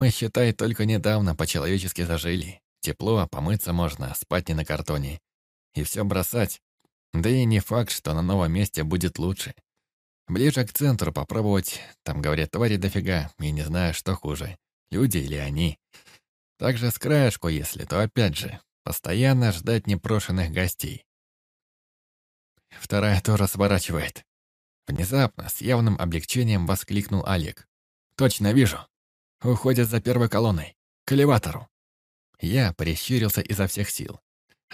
Мы, считай, только недавно по-человечески зажили. Тепло, помыться можно, спать не на картоне. И все бросать. Да и не факт, что на новом месте будет лучше. Ближе к центру попробовать, там, говорят, твари дофига, и не знаю, что хуже, люди или они. Также с краешку, если, то опять же, постоянно ждать непрошенных гостей. Вторая тоже сворачивает. Внезапно, с явным облегчением воскликнул Олег. «Точно вижу. Уходят за первой колонной. К элеватору». Я прищурился изо всех сил.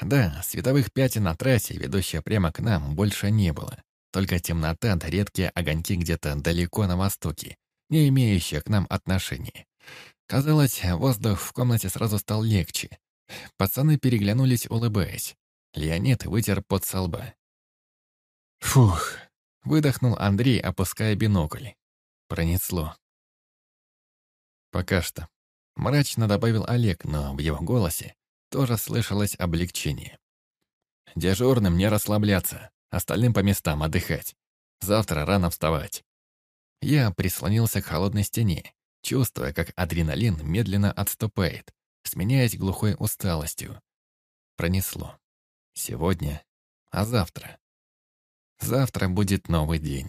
Да, световых пятен на трассе, ведущей прямо к нам, больше не было. Только темнота да редкие огоньки где-то далеко на востоке, не имеющие к нам отношения. Казалось, воздух в комнате сразу стал легче. Пацаны переглянулись, улыбаясь. Леонид вытер под со лба. «Фух!» — выдохнул Андрей, опуская бинокль. Пронесло. «Пока что», — мрачно добавил Олег, но в его голосе тоже слышалось облегчение. «Дежурным не расслабляться, остальным по местам отдыхать. Завтра рано вставать». Я прислонился к холодной стене, чувствуя, как адреналин медленно отступает, сменяясь глухой усталостью. Пронесло. Сегодня, а завтра. Завтра будет новый день.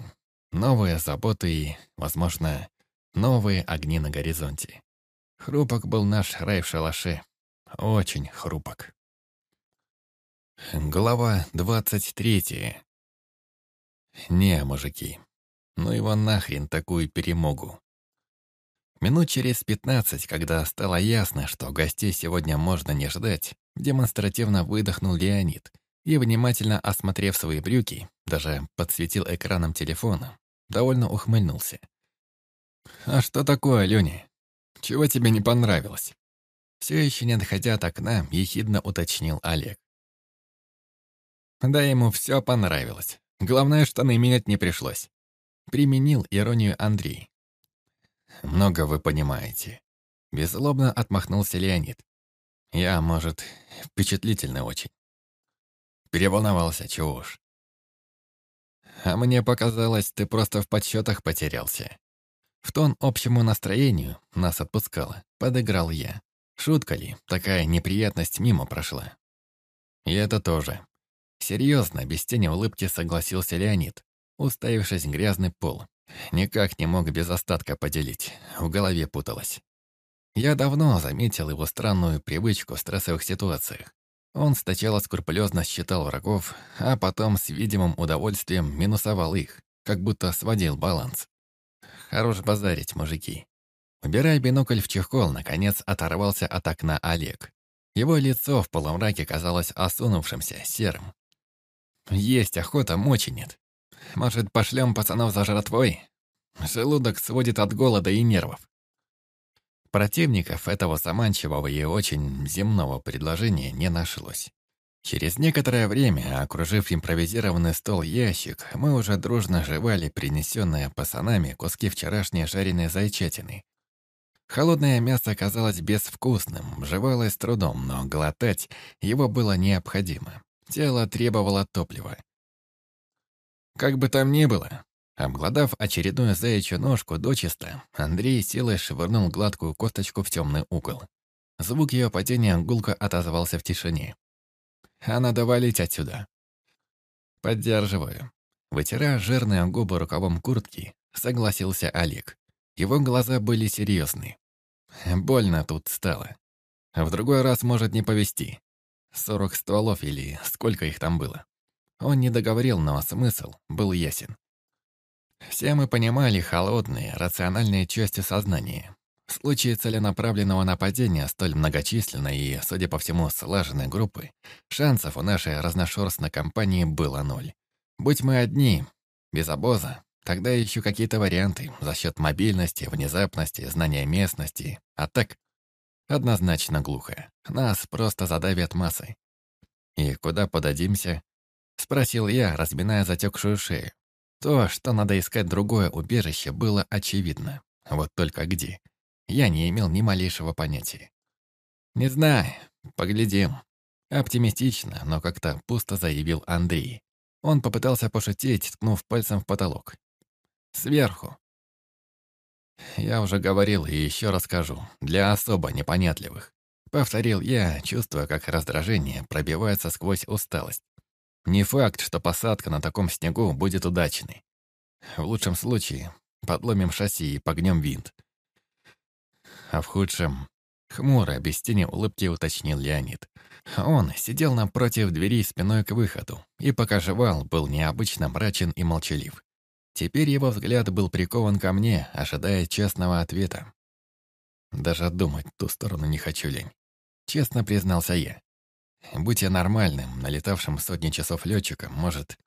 Новые заботы и, возможно, новые огни на горизонте. Хрупок был наш рай в шалаше. Очень хрупок. Глава двадцать третья. Не, мужики, ну его нахрен такую перемогу. Минут через пятнадцать, когда стало ясно, что гостей сегодня можно не ждать, демонстративно выдохнул Леонид и, внимательно осмотрев свои брюки, даже подсветил экраном телефона, довольно ухмыльнулся. «А что такое, Лёня? Чего тебе не понравилось?» Все еще не доходя от окна, ехидно уточнил Олег. Да ему все понравилось. Главное, штаны менять не пришлось. Применил иронию Андрей. «Много вы понимаете». Беззлобно отмахнулся Леонид. «Я, может, впечатлительный очень». Переволновался, чего уж. «А мне показалось, ты просто в подсчетах потерялся». В тон общему настроению нас отпускало, подыграл я. Шутка ли, такая неприятность мимо прошла. И это тоже. Серьезно, без тени улыбки согласился Леонид, уставившись в грязный пол. Никак не мог без остатка поделить, в голове путалось. Я давно заметил его странную привычку в стрессовых ситуациях. Он сначала скрупулезно считал врагов, а потом с видимым удовольствием минусовал их, как будто сводил баланс. Хорош базарить, мужики. Убирая бинокль в чехол, наконец оторвался от окна Олег. Его лицо в полумраке казалось осунувшимся, серым. «Есть охота, мочи нет. Может, пошлем пацанов за жратвой? Желудок сводит от голода и нервов». Противников этого заманчивого и очень земного предложения не нашлось. Через некоторое время, окружив импровизированный стол ящик, мы уже дружно жевали принесенные пацанами куски вчерашней жареной зайчатины, Холодное мясо казалось безвкусным, жевалось трудом, но глотать его было необходимо. Тело требовало топлива. Как бы там ни было, обглодав очередную заячью ножку дочисто, Андрей силой швырнул гладкую косточку в темный угол. Звук ее падения гулко отозвался в тишине. «А надо валить отсюда!» «Поддерживаю». Вытирая жирные губы рукавом куртки, согласился Олег. Его глаза были серьезны. Больно тут стало. В другой раз может не повезти. Сорок стволов или сколько их там было. Он не договорил, но смысл был ясен. Все мы понимали холодные, рациональные части сознания. В случае целенаправленного нападения столь многочисленной и, судя по всему, слаженной группы, шансов у нашей разношерстной компании было ноль. Будь мы одни, без обоза, Тогда еще какие-то варианты за счет мобильности, внезапности, знания местности. А так, однозначно глухо. Нас просто задавят массой. «И куда подадимся?» — спросил я, разминая затекшую шею. То, что надо искать другое убежище, было очевидно. Вот только где? Я не имел ни малейшего понятия. «Не знаю. Поглядим». Оптимистично, но как-то пусто заявил Андрей. Он попытался пошутить, ткнув пальцем в потолок. Сверху. Я уже говорил и еще расскажу. Для особо непонятливых. Повторил я, чувствуя, как раздражение пробивается сквозь усталость. Не факт, что посадка на таком снегу будет удачной. В лучшем случае подломим шасси и погнем винт. А в худшем... Хмуро, без тени улыбки уточнил Леонид. Он сидел напротив двери спиной к выходу и, пока жевал, был необычно мрачен и молчалив. Теперь его взгляд был прикован ко мне, ожидая честного ответа. Даже думать ту сторону не хочу, лень. Честно признался я. Будь я нормальным, налетавшим сотни часов летчиком, может,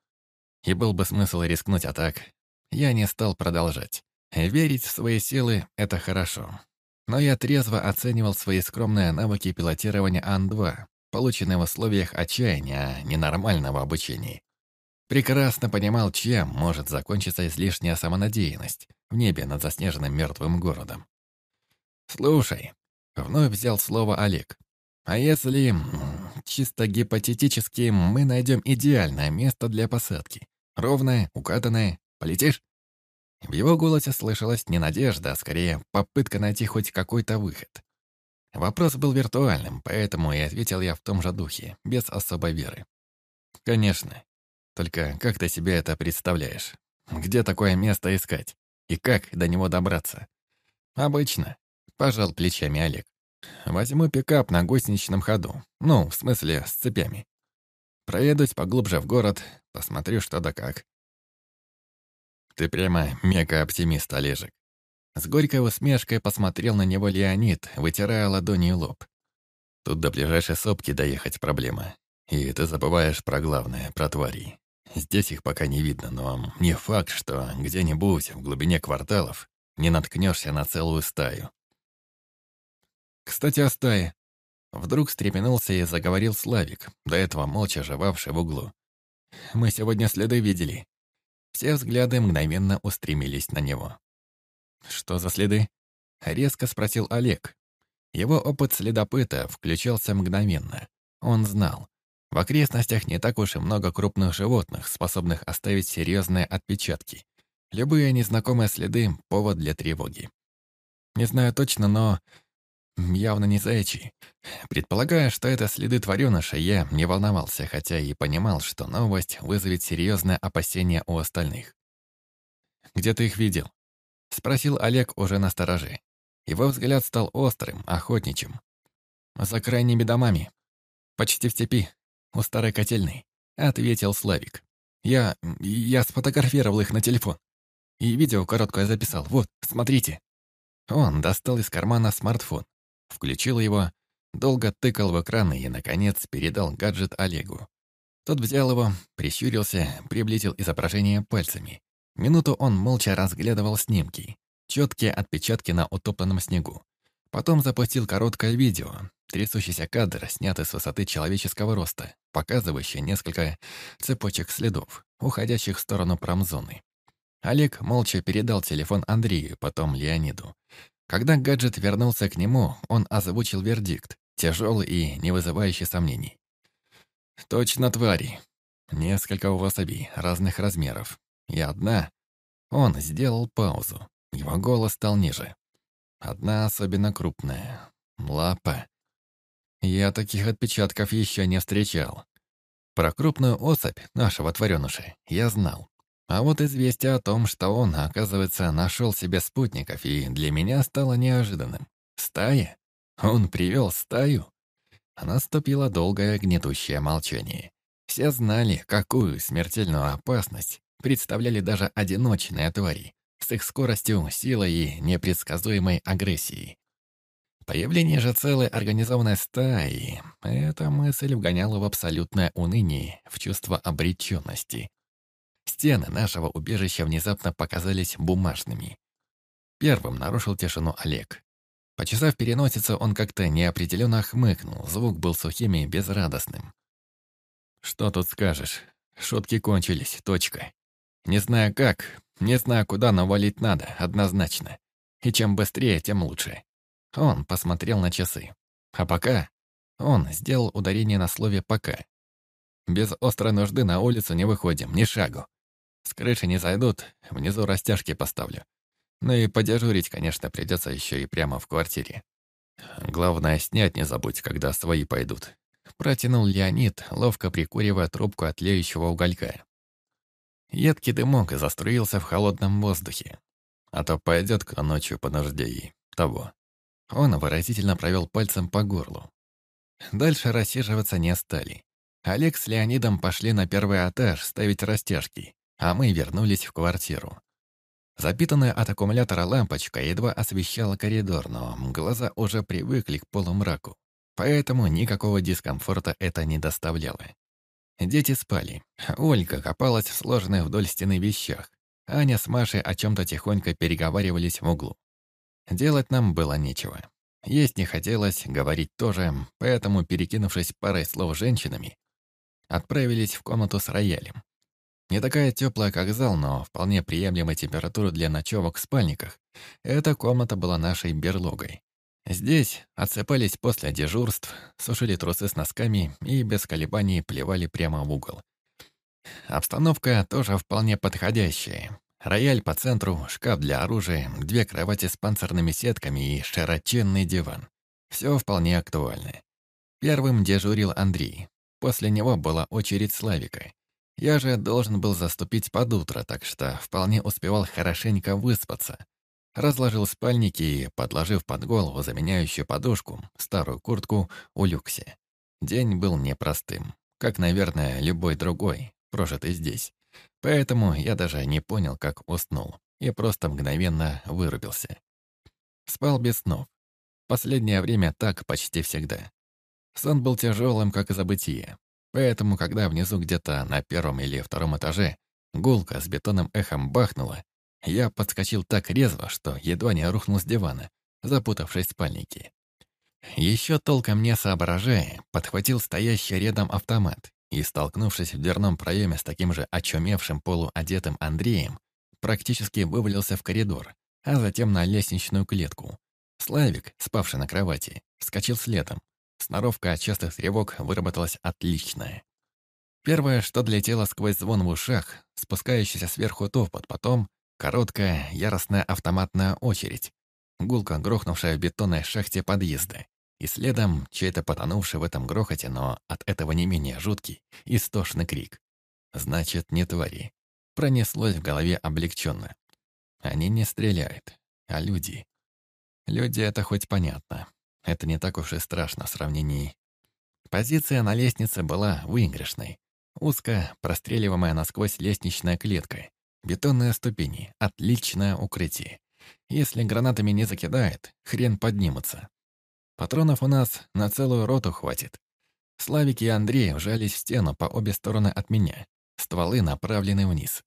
и был бы смысл рискнуть, а так я не стал продолжать. Верить в свои силы — это хорошо. Но я трезво оценивал свои скромные навыки пилотирования Ан-2, полученные в условиях отчаяния, а ненормального обучения. Прекрасно понимал, чем может закончиться излишняя самонадеянность в небе над заснеженным мертвым городом. «Слушай», — вновь взял слово Олег, «а если, чисто гипотетически, мы найдем идеальное место для посадки? Ровное, укатанное, полетишь?» В его голосе слышалась не надежда, а скорее попытка найти хоть какой-то выход. Вопрос был виртуальным, поэтому и ответил я в том же духе, без особой веры. «Конечно. Только как ты себе это представляешь? Где такое место искать? И как до него добраться?» «Обычно», — пожал плечами Олег. «Возьму пикап на гусеничном ходу. Ну, в смысле, с цепями. Проедусь поглубже в город, посмотрю, что да как. Ты прямо мега-оптимист, Олежек. С горькой усмешкой посмотрел на него Леонид, вытирая ладонью лоб. Тут до ближайшей сопки доехать проблема. И ты забываешь про главное, про тварей. Здесь их пока не видно, но не факт, что где-нибудь в глубине кварталов не наткнешься на целую стаю. Кстати, о стае. Вдруг встрепенулся и заговорил Славик, до этого молча жевавший в углу. Мы сегодня следы видели. Все взгляды мгновенно устремились на него. «Что за следы?» — резко спросил Олег. Его опыт следопыта включался мгновенно. Он знал. В окрестностях не так уж и много крупных животных, способных оставить серьезные отпечатки. Любые незнакомые следы — повод для тревоги. Не знаю точно, но Явно не заячий. Предполагая, что это следы твареныша, я не волновался, хотя и понимал, что новость вызовет серьезное опасение у остальных. «Где ты их видел?» — спросил Олег уже на стороже. Его взгляд стал острым, охотничьим. «За крайними домами. Почти в степи, у старой котельной», — ответил Славик. «Я... я сфотографировал их на телефон. И видео короткое записал. Вот, смотрите». Он достал из кармана смартфон. Включил его, долго тыкал в экран и, наконец, передал гаджет Олегу. Тот взял его, прищурился, приблизил изображение пальцами. Минуту он молча разглядывал снимки, четкие отпечатки на утопленном снегу. Потом запустил короткое видео, трясущийся кадр, снятый с высоты человеческого роста, показывающий несколько цепочек следов, уходящих в сторону промзоны. Олег молча передал телефон Андрею, потом Леониду. Когда гаджет вернулся к нему, он озвучил вердикт, тяжелый и не вызывающий сомнений. «Точно твари. Несколько особей разных размеров. И одна...» Он сделал паузу. Его голос стал ниже. «Одна особенно крупная. Лапа. Я таких отпечатков еще не встречал. Про крупную особь нашего тваренуша я знал. А вот известие о том, что он, оказывается, нашел себе спутников, и для меня стало неожиданным. Стая? Он привел стаю? Наступило долгое гнетущее молчание. Все знали, какую смертельную опасность представляли даже одиночные твари с их скоростью, силой и непредсказуемой агрессией. Появление же целой организованной стаи — эта мысль вгоняла в абсолютное уныние, в чувство обреченности. Стены нашего убежища внезапно показались бумажными. Первым нарушил тишину Олег. Почесав переносицу, он как-то неопределенно хмыкнул, звук был сухим и безрадостным. «Что тут скажешь? Шутки кончились, точка. Не знаю как, не знаю куда, но валить надо, однозначно. И чем быстрее, тем лучше». Он посмотрел на часы. А пока... Он сделал ударение на слове «пока». Без острой нужды на улицу не выходим, ни шагу. С крыши не зайдут, внизу растяжки поставлю. Ну и подежурить, конечно, придется еще и прямо в квартире. Главное, снять не забудь, когда свои пойдут. Протянул Леонид, ловко прикуривая трубку от леющего уголька. Едкий дымок заструился в холодном воздухе. А то пойдет кто ночью по нужде и того. Он выразительно провел пальцем по горлу. Дальше рассиживаться не стали. Олег с Леонидом пошли на первый этаж ставить растяжки, а мы вернулись в квартиру. Запитанная от аккумулятора лампочка едва освещала коридор, но глаза уже привыкли к полумраку, поэтому никакого дискомфорта это не доставляло. Дети спали. Ольга копалась в сложенных вдоль стены вещах. Аня с Машей о чем-то тихонько переговаривались в углу. Делать нам было нечего. Есть не хотелось, говорить тоже, поэтому, перекинувшись парой слов женщинами, отправились в комнату с роялем. Не такая теплая, как зал, но вполне приемлемой температуры для ночевок в спальниках. Эта комната была нашей берлогой. Здесь отсыпались после дежурств, сушили трусы с носками и без колебаний плевали прямо в угол. Обстановка тоже вполне подходящая. Рояль по центру, шкаф для оружия, две кровати с панцирными сетками и широченный диван. Все вполне актуально. Первым дежурил Андрей. После него была очередь Славика. Я же должен был заступить под утро, так что вполне успевал хорошенько выспаться. Разложил спальники и, подложив под голову заменяющую подушку, старую куртку, улегся. День был непростым, как, наверное, любой другой, прожитый здесь. Поэтому я даже не понял, как уснул, и просто мгновенно вырубился. Спал без снов. Последнее время так почти всегда. Сон был тяжелым, как забытие. Поэтому, когда внизу где-то на первом или втором этаже гулка с бетоном эхом бахнула, я подскочил так резво, что едва не рухнул с дивана, запутавшись в спальнике. Еще толком не соображая, подхватил стоящий рядом автомат и, столкнувшись в дверном проеме с таким же очумевшим полуодетым Андреем, практически вывалился в коридор, а затем на лестничную клетку. Славик, спавший на кровати, вскочил следом. Сноровка от частых тревог выработалась отличная. Первое, что долетело сквозь звон в ушах, спускающийся сверху топот, потом короткая, яростная автоматная очередь, гулко грохнувшая в бетонной шахте подъезда. И следом чей-то потонувший в этом грохоте, но от этого не менее жуткий, истошный крик. Значит, не твари. Пронеслось в голове облегченно. Они не стреляют, а люди. Люди — это хоть понятно. Это не так уж и страшно в сравнении. Позиция на лестнице была выигрышной. Узко простреливаемая насквозь лестничная клетка. Бетонные ступени, отличное укрытие. Если гранатами не закидает, хрен поднимутся. Патронов у нас на целую роту хватит. Славик и Андрей вжались в стену по обе стороны от меня. Стволы направлены вниз.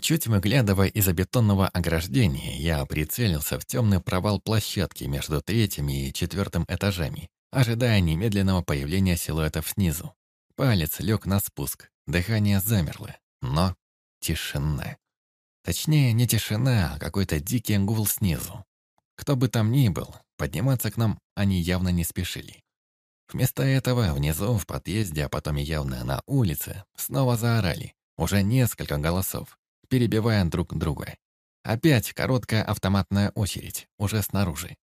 Чуть выглядывая из-за бетонного ограждения, я прицелился в темный провал площадки между третьим и четвертым этажами, ожидая немедленного появления силуэтов снизу. Палец лег на спуск, дыхание замерло, но тишина. Точнее, не тишина, а какой-то дикий гул снизу. Кто бы там ни был, Подниматься к нам они явно не спешили. Вместо этого внизу, в подъезде, а потом и явно на улице, снова заорали. Уже несколько голосов, перебивая друг друга. Опять короткая автоматная очередь, уже снаружи.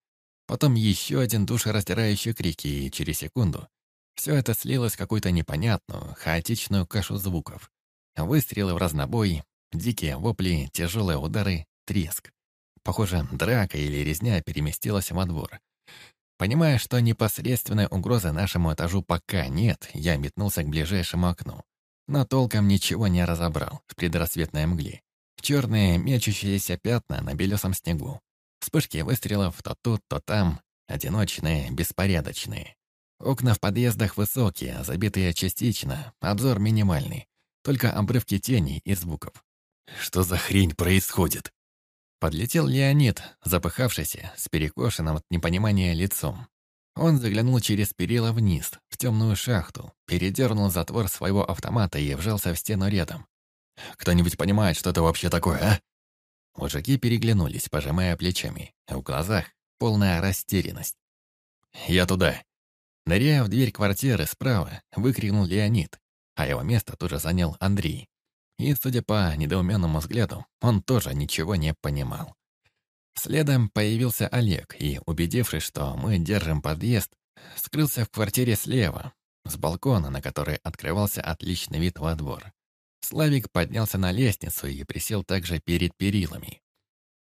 Потом еще один душераздирающий крик, и через секунду все это слилось в какую-то непонятную, хаотичную кашу звуков. Выстрелы в разнобой, дикие вопли, тяжелые удары, треск. Похоже, драка или резня переместилась во двор. Понимая, что непосредственной угрозы нашему этажу пока нет, я метнулся к ближайшему окну. Но толком ничего не разобрал в предрассветной мгле. Черные мечущиеся пятна на белесом снегу. Вспышки выстрелов то тут, то там, одиночные, беспорядочные. Окна в подъездах высокие, забитые частично, обзор минимальный. Только обрывки теней и звуков. «Что за хрень происходит?» Подлетел Леонид, запыхавшийся, с перекошенным от непонимания лицом. Он заглянул через перила вниз, в темную шахту, передернул затвор своего автомата и вжался в стену рядом. «Кто-нибудь понимает, что это вообще такое, а?» Мужики переглянулись, пожимая плечами, в глазах полная растерянность. «Я туда!» Ныряя в дверь квартиры справа, выкрикнул Леонид, а его место тут же занял Андрей. И, судя по недоуменному взгляду, он тоже ничего не понимал. Следом появился Олег и, убедившись, что мы держим подъезд, скрылся в квартире слева, с балкона, на который открывался отличный вид во двор. Славик поднялся на лестницу и присел также перед перилами.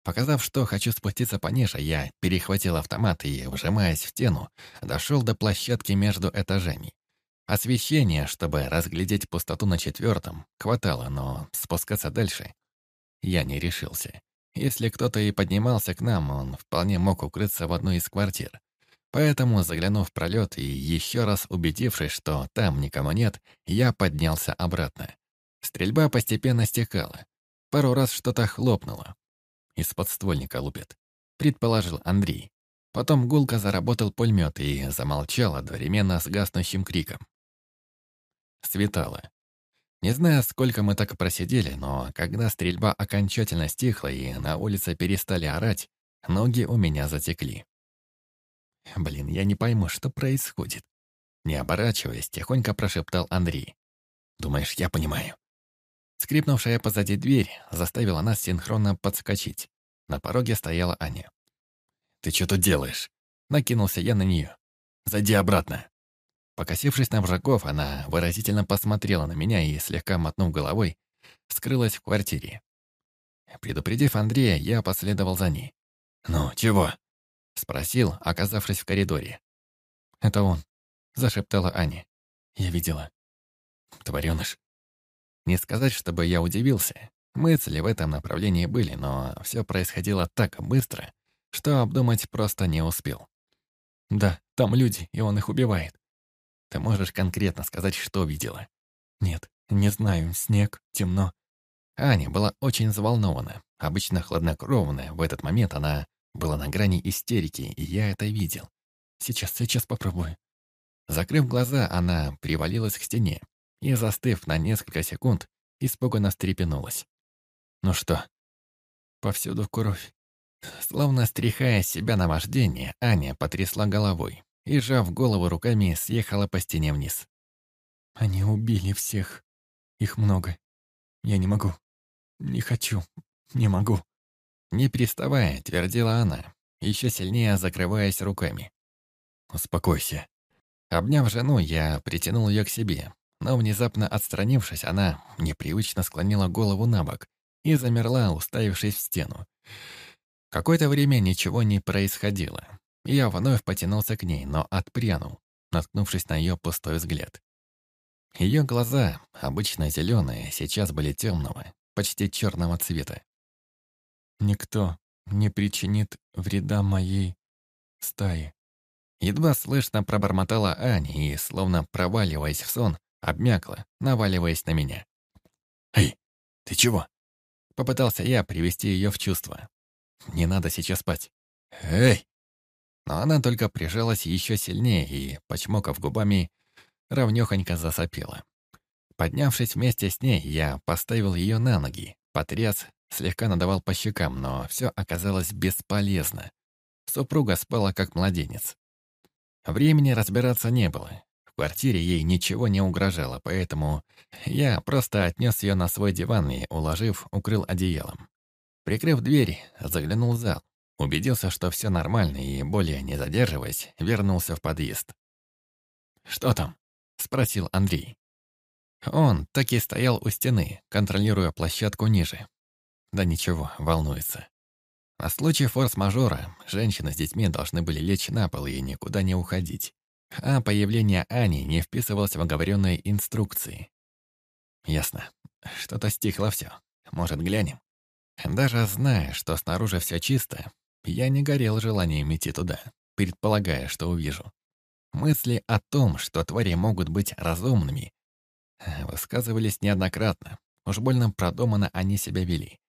Показав, что хочу спуститься по ниже, я перехватил автомат и, вжимаясь в стену, дошел до площадки между этажами. Освещения, чтобы разглядеть пустоту на четвертом, хватало, но спускаться дальше я не решился. Если кто-то и поднимался к нам, он вполне мог укрыться в одной из квартир. Поэтому, заглянув в пролет и еще раз убедившись, что там никого нет, я поднялся обратно. Стрельба постепенно стекала. Пару раз что-то хлопнуло. Из подствольника лупит. Предположил Андрей. Потом гулко заработал пулемет и замолчал одновременно с гаснущим криком. Светало. Не знаю, сколько мы так просидели, но когда стрельба окончательно стихла и на улице перестали орать, ноги у меня затекли. Блин, я не пойму, что происходит. Не оборачиваясь, тихонько прошептал Андрей. «Думаешь, я понимаю?» Скрипнувшая позади дверь заставила нас синхронно подскочить. На пороге стояла Аня. «Ты что тут делаешь?» Накинулся я на нее. «Зайди обратно». Покосившись на врагов, она выразительно посмотрела на меня и, слегка мотнув головой, скрылась в квартире. Предупредив Андрея, я последовал за ней. «Ну, чего?» — спросил, оказавшись в коридоре. «Это он», — зашептала Аня. «Я видела». «Твореныш, не сказать, чтобы я удивился. Мысли в этом направлении были, но все происходило так быстро, что обдумать просто не успел. Да, там люди, и он их убивает. Ты можешь конкретно сказать, что видела? Нет, не знаю, снег, темно. Аня была очень взволнована, обычно хладнокровная. В этот момент она была на грани истерики, и я это видел. Сейчас, сейчас попробую. Закрыв глаза, она привалилась к стене, и, застыв на несколько секунд, испуганно встрепенулась. «Ну что?» «Повсюду кровь». Словно стряхая себя на вождение, Аня потрясла головой и, сжав голову руками, съехала по стене вниз. «Они убили всех. Их много. Я не могу. Не хочу. Не могу». Не переставая, твердила она, еще сильнее закрываясь руками. «Успокойся». Обняв жену, я притянул ее к себе, но внезапно отстранившись, она непривычно склонила голову на бок и замерла, уставившись в стену. Какое-то время ничего не происходило. Я вновь потянулся к ней, но отпрянул, наткнувшись на ее пустой взгляд. Ее глаза, обычно зеленые, сейчас были темного, почти черного цвета. «Никто не причинит вреда моей стае». Едва слышно пробормотала Аня и, словно проваливаясь в сон, обмякла, наваливаясь на меня. «Эй, ты чего?» Попытался я привести ее в чувство. «Не надо сейчас спать». «Эй!» Но она только прижалась еще сильнее и, почмокав губами, равнёхонько засопела. Поднявшись вместе с ней, я поставил ее на ноги, потряс, слегка надавал по щекам, но все оказалось бесполезно. Супруга спала как младенец. Времени разбираться не было квартире ей ничего не угрожало, поэтому я просто отнес ее на свой диван и, уложив, укрыл одеялом. Прикрыв дверь, заглянул в зал, убедился, что все нормально и, более не задерживаясь, вернулся в подъезд. «Что там?» — спросил Андрей. Он так и стоял у стены, контролируя площадку ниже. Да ничего, волнуется. На случай форс-мажора женщины с детьми должны были лечь на пол и никуда не уходить а появление Ани не вписывалось в оговоренные инструкции. Ясно. Что-то стихло все. Может, глянем? Даже зная, что снаружи все чисто, я не горел желанием идти туда, предполагая, что увижу. Мысли о том, что твари могут быть разумными, высказывались неоднократно. Уж больно продуманно они себя вели.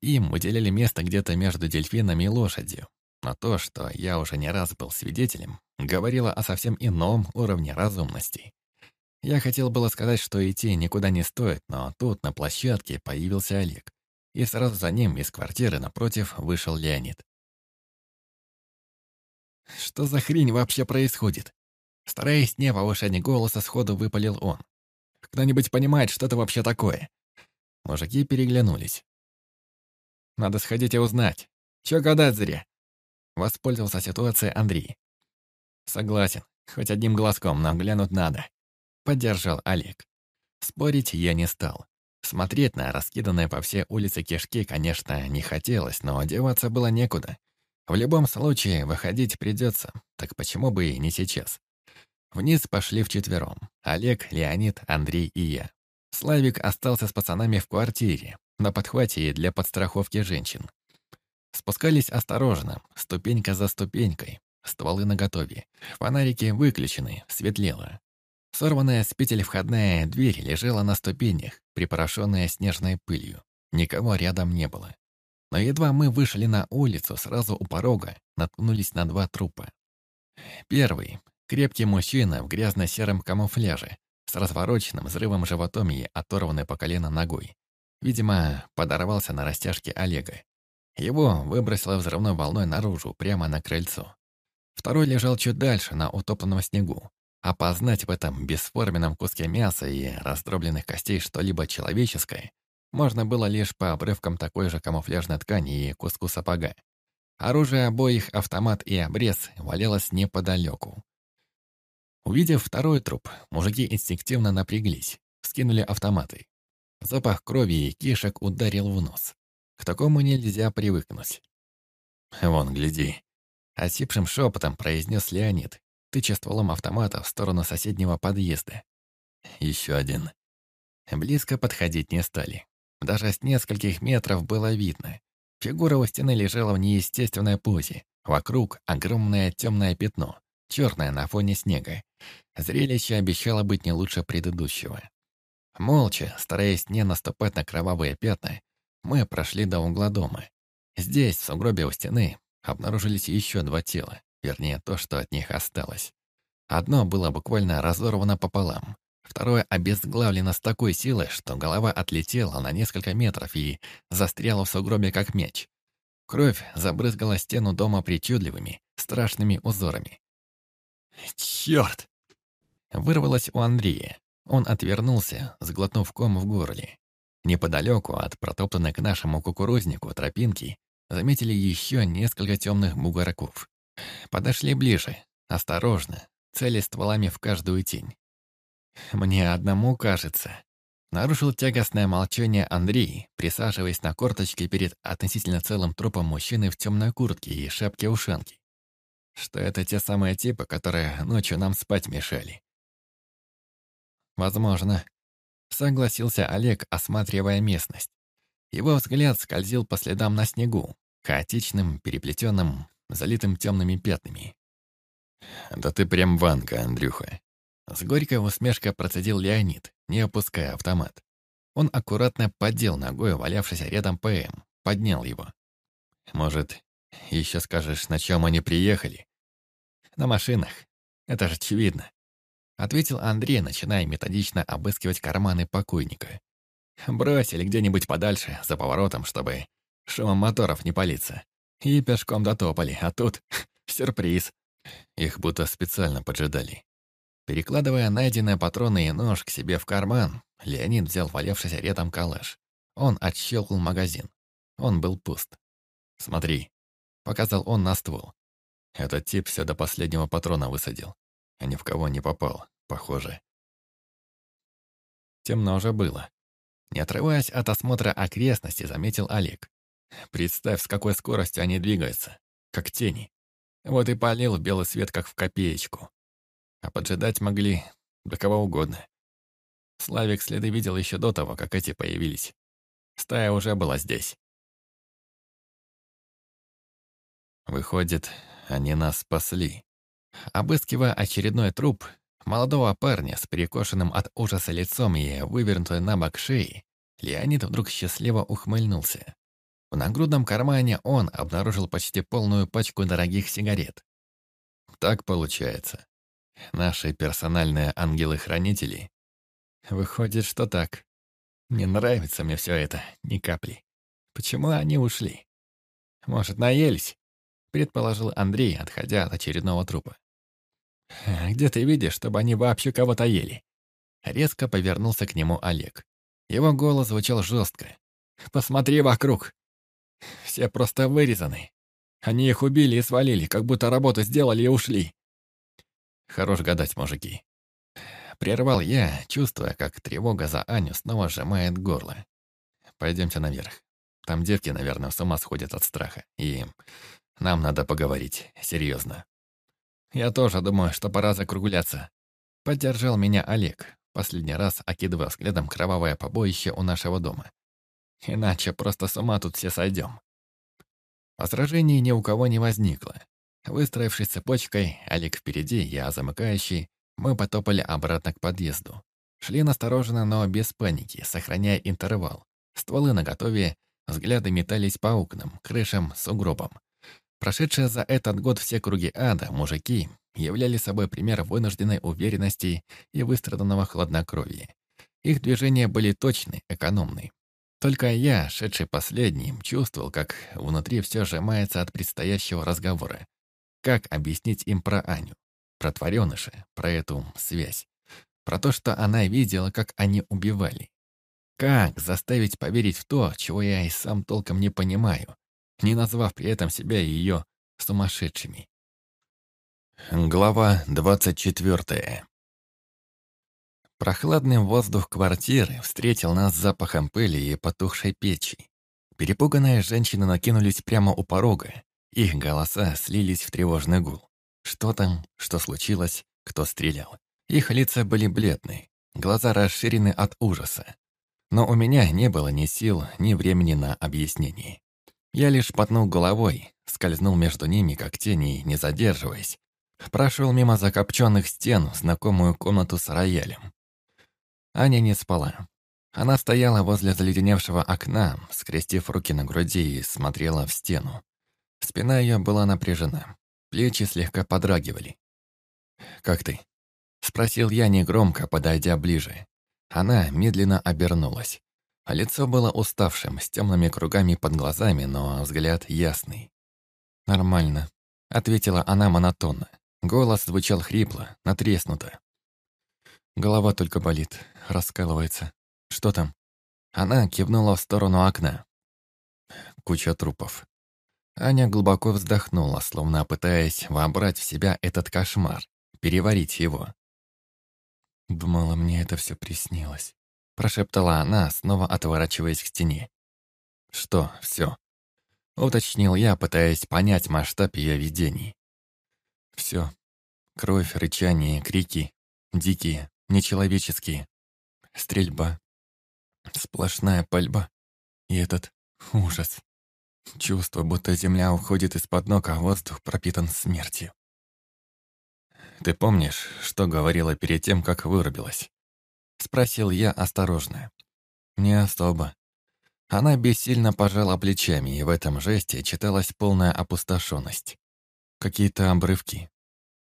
Им уделяли место где-то между дельфинами и лошадью, но то, что я уже не раз был свидетелем, говорило о совсем ином уровне разумности. Я хотел было сказать, что идти никуда не стоит, но тут на площадке появился Олег, и сразу за ним из квартиры напротив вышел Леонид. «Что за хрень вообще происходит?» Стараясь не повышать голоса, сходу выпалил он. «Кто-нибудь понимает, что это вообще такое?» Мужики переглянулись. «Надо сходить и узнать», Чё гадать зря?» Воспользовался ситуацией Андрей. «Согласен. Хоть одним глазком, но глянуть надо», — поддержал Олег. Спорить я не стал. Смотреть на раскиданные по всей улице кишки, конечно, не хотелось, но одеваться было некуда. В любом случае, выходить придется, так почему бы и не сейчас? Вниз пошли вчетвером. Олег, Леонид, Андрей и я. Славик остался с пацанами в квартире, на подхвате для подстраховки женщин. Спускались осторожно, ступенька за ступенькой, стволы наготове. Фонарики выключены, светлело. Сорванная с петель входная дверь лежала на ступенях, припорошенная снежной пылью. Никого рядом не было. Но едва мы вышли на улицу, сразу у порога наткнулись на два трупа. Первый — крепкий мужчина в грязно-сером камуфляже, с развороченным взрывом животом и оторванной по колено ногой. Видимо, подорвался на растяжке Олега. Его выбросило взрывной волной наружу, прямо на крыльцо. Второй лежал чуть дальше, на утопленном снегу. Опознать в этом бесформенном куске мяса и раздробленных костей что-либо человеческое можно было лишь по обрывкам такой же камуфляжной ткани и куску сапога. Оружие обоих, автомат и обрез, валялось неподалеку. Увидев второй труп, мужики инстинктивно напряглись, скинули автоматы. Запах крови и кишек ударил в нос. К такому нельзя привыкнуть. «Вон, гляди!» Осипшим шепотом произнес Леонид, тыча стволом автомата в сторону соседнего подъезда. Еще один. Близко подходить не стали. Даже с нескольких метров было видно. Фигура у стены лежала в неестественной позе. Вокруг огромное темное пятно, черное на фоне снега. Зрелище обещало быть не лучше предыдущего. Молча, стараясь не наступать на кровавые пятна, мы прошли до угла дома. Здесь, в сугробе у стены, обнаружились еще два тела, вернее, то, что от них осталось. Одно было буквально разорвано пополам, второе обезглавлено с такой силой, что голова отлетела на несколько метров и застряла в сугробе как меч. Кровь забрызгала стену дома причудливыми, страшными узорами. «Черт!» Вырвалось у Андрея. Он отвернулся, сглотнув ком в горле. Неподалеку от протоптанной к нашему кукурузнику тропинки заметили еще несколько темных бугорков. Подошли ближе, осторожно, цели стволами в каждую тень. «Мне одному кажется», — нарушил тягостное молчание Андрей, присаживаясь на корточки перед относительно целым трупом мужчины в темной куртке и шапке-ушанки, что это те самые типы, которые ночью нам спать мешали. «Возможно», Согласился Олег, осматривая местность. Его взгляд скользил по следам на снегу, хаотичным, переплетенным, залитым темными пятнами. «Да ты прям Ванка, Андрюха!» С горькой усмешкой процедил Леонид, не опуская автомат. Он аккуратно поддел ногой валявшийся рядом ПМ, поднял его. «Может, еще скажешь, на чем они приехали?» «На машинах. Это же очевидно. Ответил Андрей, начиная методично обыскивать карманы покойника. Бросили где-нибудь подальше, за поворотом, чтобы шумом моторов не палиться. И пешком дотопали, а тут сюрприз. Их будто специально поджидали. Перекладывая найденные патроны и нож к себе в карман, Леонид взял валявшийся рядом калаш. Он отщелкнул магазин. Он был пуст. «Смотри», — показал он на ствол. Этот тип все до последнего патрона высадил а ни в кого не попал, похоже. Темно уже было. Не отрываясь от осмотра окрестностей, заметил Олег. Представь, с какой скоростью они двигаются, как тени. Вот и полил белый свет, как в копеечку. А поджидать могли до кого угодно. Славик следы видел еще до того, как эти появились. Стая уже была здесь. Выходит, они нас спасли. Обыскивая очередной труп, молодого парня с перекошенным от ужаса лицом и вывернутой на бок шеей, Леонид вдруг счастливо ухмыльнулся. В нагрудном кармане он обнаружил почти полную пачку дорогих сигарет. Так получается. Наши персональные ангелы-хранители. Выходит, что так. Не нравится мне все это, ни капли. Почему они ушли? Может, наелись? Предположил Андрей, отходя от очередного трупа. «Где ты видишь, чтобы они вообще кого-то ели?» Резко повернулся к нему Олег. Его голос звучал жестко. «Посмотри вокруг. Все просто вырезаны. Они их убили и свалили, как будто работу сделали и ушли. Хорош гадать, мужики. Прервал я, чувствуя, как тревога за Аню снова сжимает горло. Пойдемте наверх. Там девки, наверное, с ума сходят от страха. И нам надо поговорить, серьезно. Я тоже думаю, что пора закругляться. Поддержал меня Олег, последний раз окидывая взглядом кровавое побоище у нашего дома. Иначе просто с ума тут все сойдем. Возражений ни у кого не возникло. Выстроившись цепочкой, Олег впереди, я замыкающий, мы потопали обратно к подъезду. Шли настороженно, но без паники, сохраняя интервал. Стволы наготове, взгляды метались по окнам, крышам, сугробам. Прошедшие за этот год все круги ада, мужики, являли собой пример вынужденной уверенности и выстраданного хладнокровия. Их движения были точны, экономны. Только я, шедший последним, чувствовал, как внутри все сжимается от предстоящего разговора. Как объяснить им про Аню, про твореныша, про эту связь, про то, что она видела, как они убивали. Как заставить поверить в то, чего я и сам толком не понимаю, не назвав при этом себя и ее сумасшедшими? Глава двадцать четвертая. Прохладный воздух квартиры встретил нас запахом пыли и потухшей печи. Перепуганные женщины накинулись прямо у порога. Их голоса слились в тревожный гул. Что там, что случилось, кто стрелял. Их лица были бледны, глаза расширены от ужаса. Но у меня не было ни сил, ни времени на объяснение. Я лишь потнул головой, скользнул между ними, как тени, не задерживаясь. Прошел мимо закопченных стен в знакомую комнату с роялем. Аня не спала. Она стояла возле заледеневшего окна, скрестив руки на груди и смотрела в стену. Спина ее была напряжена, плечи слегка подрагивали. «Как ты?» — спросил я негромко, подойдя ближе. Она медленно обернулась. Лицо было уставшим, с темными кругами под глазами, но взгляд ясный. «Нормально», — ответила она монотонно. Голос звучал хрипло, натреснуто. Голова только болит, раскалывается. Что там? Она кивнула в сторону окна. Куча трупов. Аня глубоко вздохнула, словно пытаясь вобрать в себя этот кошмар, переварить его. «Думала, мне это все приснилось», — прошептала она, снова отворачиваясь к стене. «Что все?» — уточнил я, пытаясь понять масштаб ее видений. Все. Кровь, рычание, крики. Дикие, нечеловеческие. Стрельба. Сплошная пальба. И этот ужас. Чувство, будто земля уходит из-под ног, а воздух пропитан смертью. «Ты помнишь, что говорила перед тем, как вырубилась?» Спросил я осторожно. «Не особо». Она бессильно пожала плечами, и в этом жесте читалась полная опустошенность. Какие-то обрывки.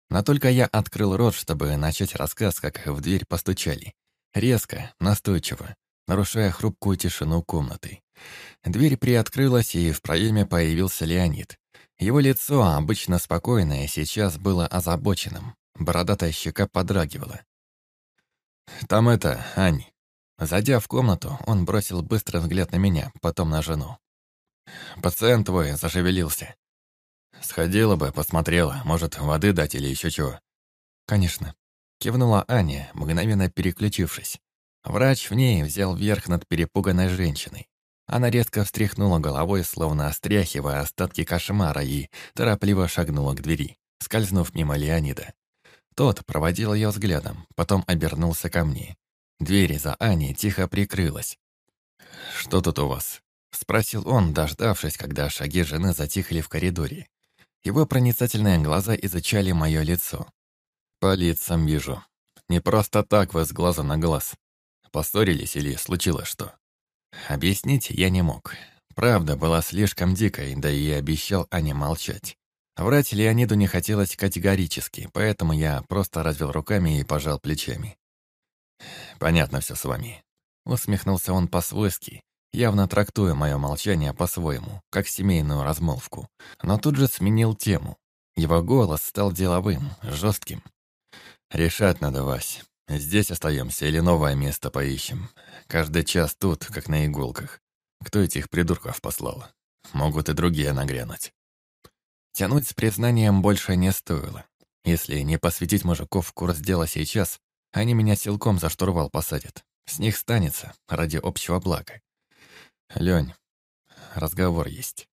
Но только я открыл рот, чтобы начать рассказ, как в дверь постучали. Резко, настойчиво, нарушая хрупкую тишину комнаты. Дверь приоткрылась, и в проеме появился Леонид. Его лицо, обычно спокойное, сейчас было озабоченным. Бородатая щека подрагивала. «Там это, Ань». Зайдя в комнату, он бросил быстрый взгляд на меня, потом на жену. «Пациент твой зашевелился. Сходила бы, посмотрела, может, воды дать или еще чего». «Конечно», — кивнула Аня, мгновенно переключившись. Врач в ней взял верх над перепуганной женщиной. Она резко встряхнула головой, словно остряхивая остатки кошмара, и торопливо шагнула к двери, скользнув мимо Леонида. Тот проводил ее взглядом, потом обернулся ко мне. Дверь за Аней тихо прикрылась. «Что тут у вас?» — спросил он, дождавшись, когда шаги жены затихли в коридоре. Его проницательные глаза изучали мое лицо. «По лицам вижу. Не просто так вы с глаза на глаз. Поссорились или случилось что?» Объяснить я не мог. Правда была слишком дикой, да и обещал Ане молчать. Врать Леониду не хотелось категорически, поэтому я просто развел руками и пожал плечами. «Понятно все с вами». Усмехнулся он по-свойски, явно трактуя мое молчание по-своему, как семейную размолвку. Но тут же сменил тему. Его голос стал деловым, жестким. «Решать надо, Вась. Здесь остаемся или новое место поищем. Каждый час тут, как на иголках. Кто этих придурков послал? Могут и другие нагрянуть. Тянуть с признанием больше не стоило. Если не посвятить мужиков в курс дела сейчас, они меня силком за штурвал посадят. С них станется, ради общего блага. Лень, разговор есть.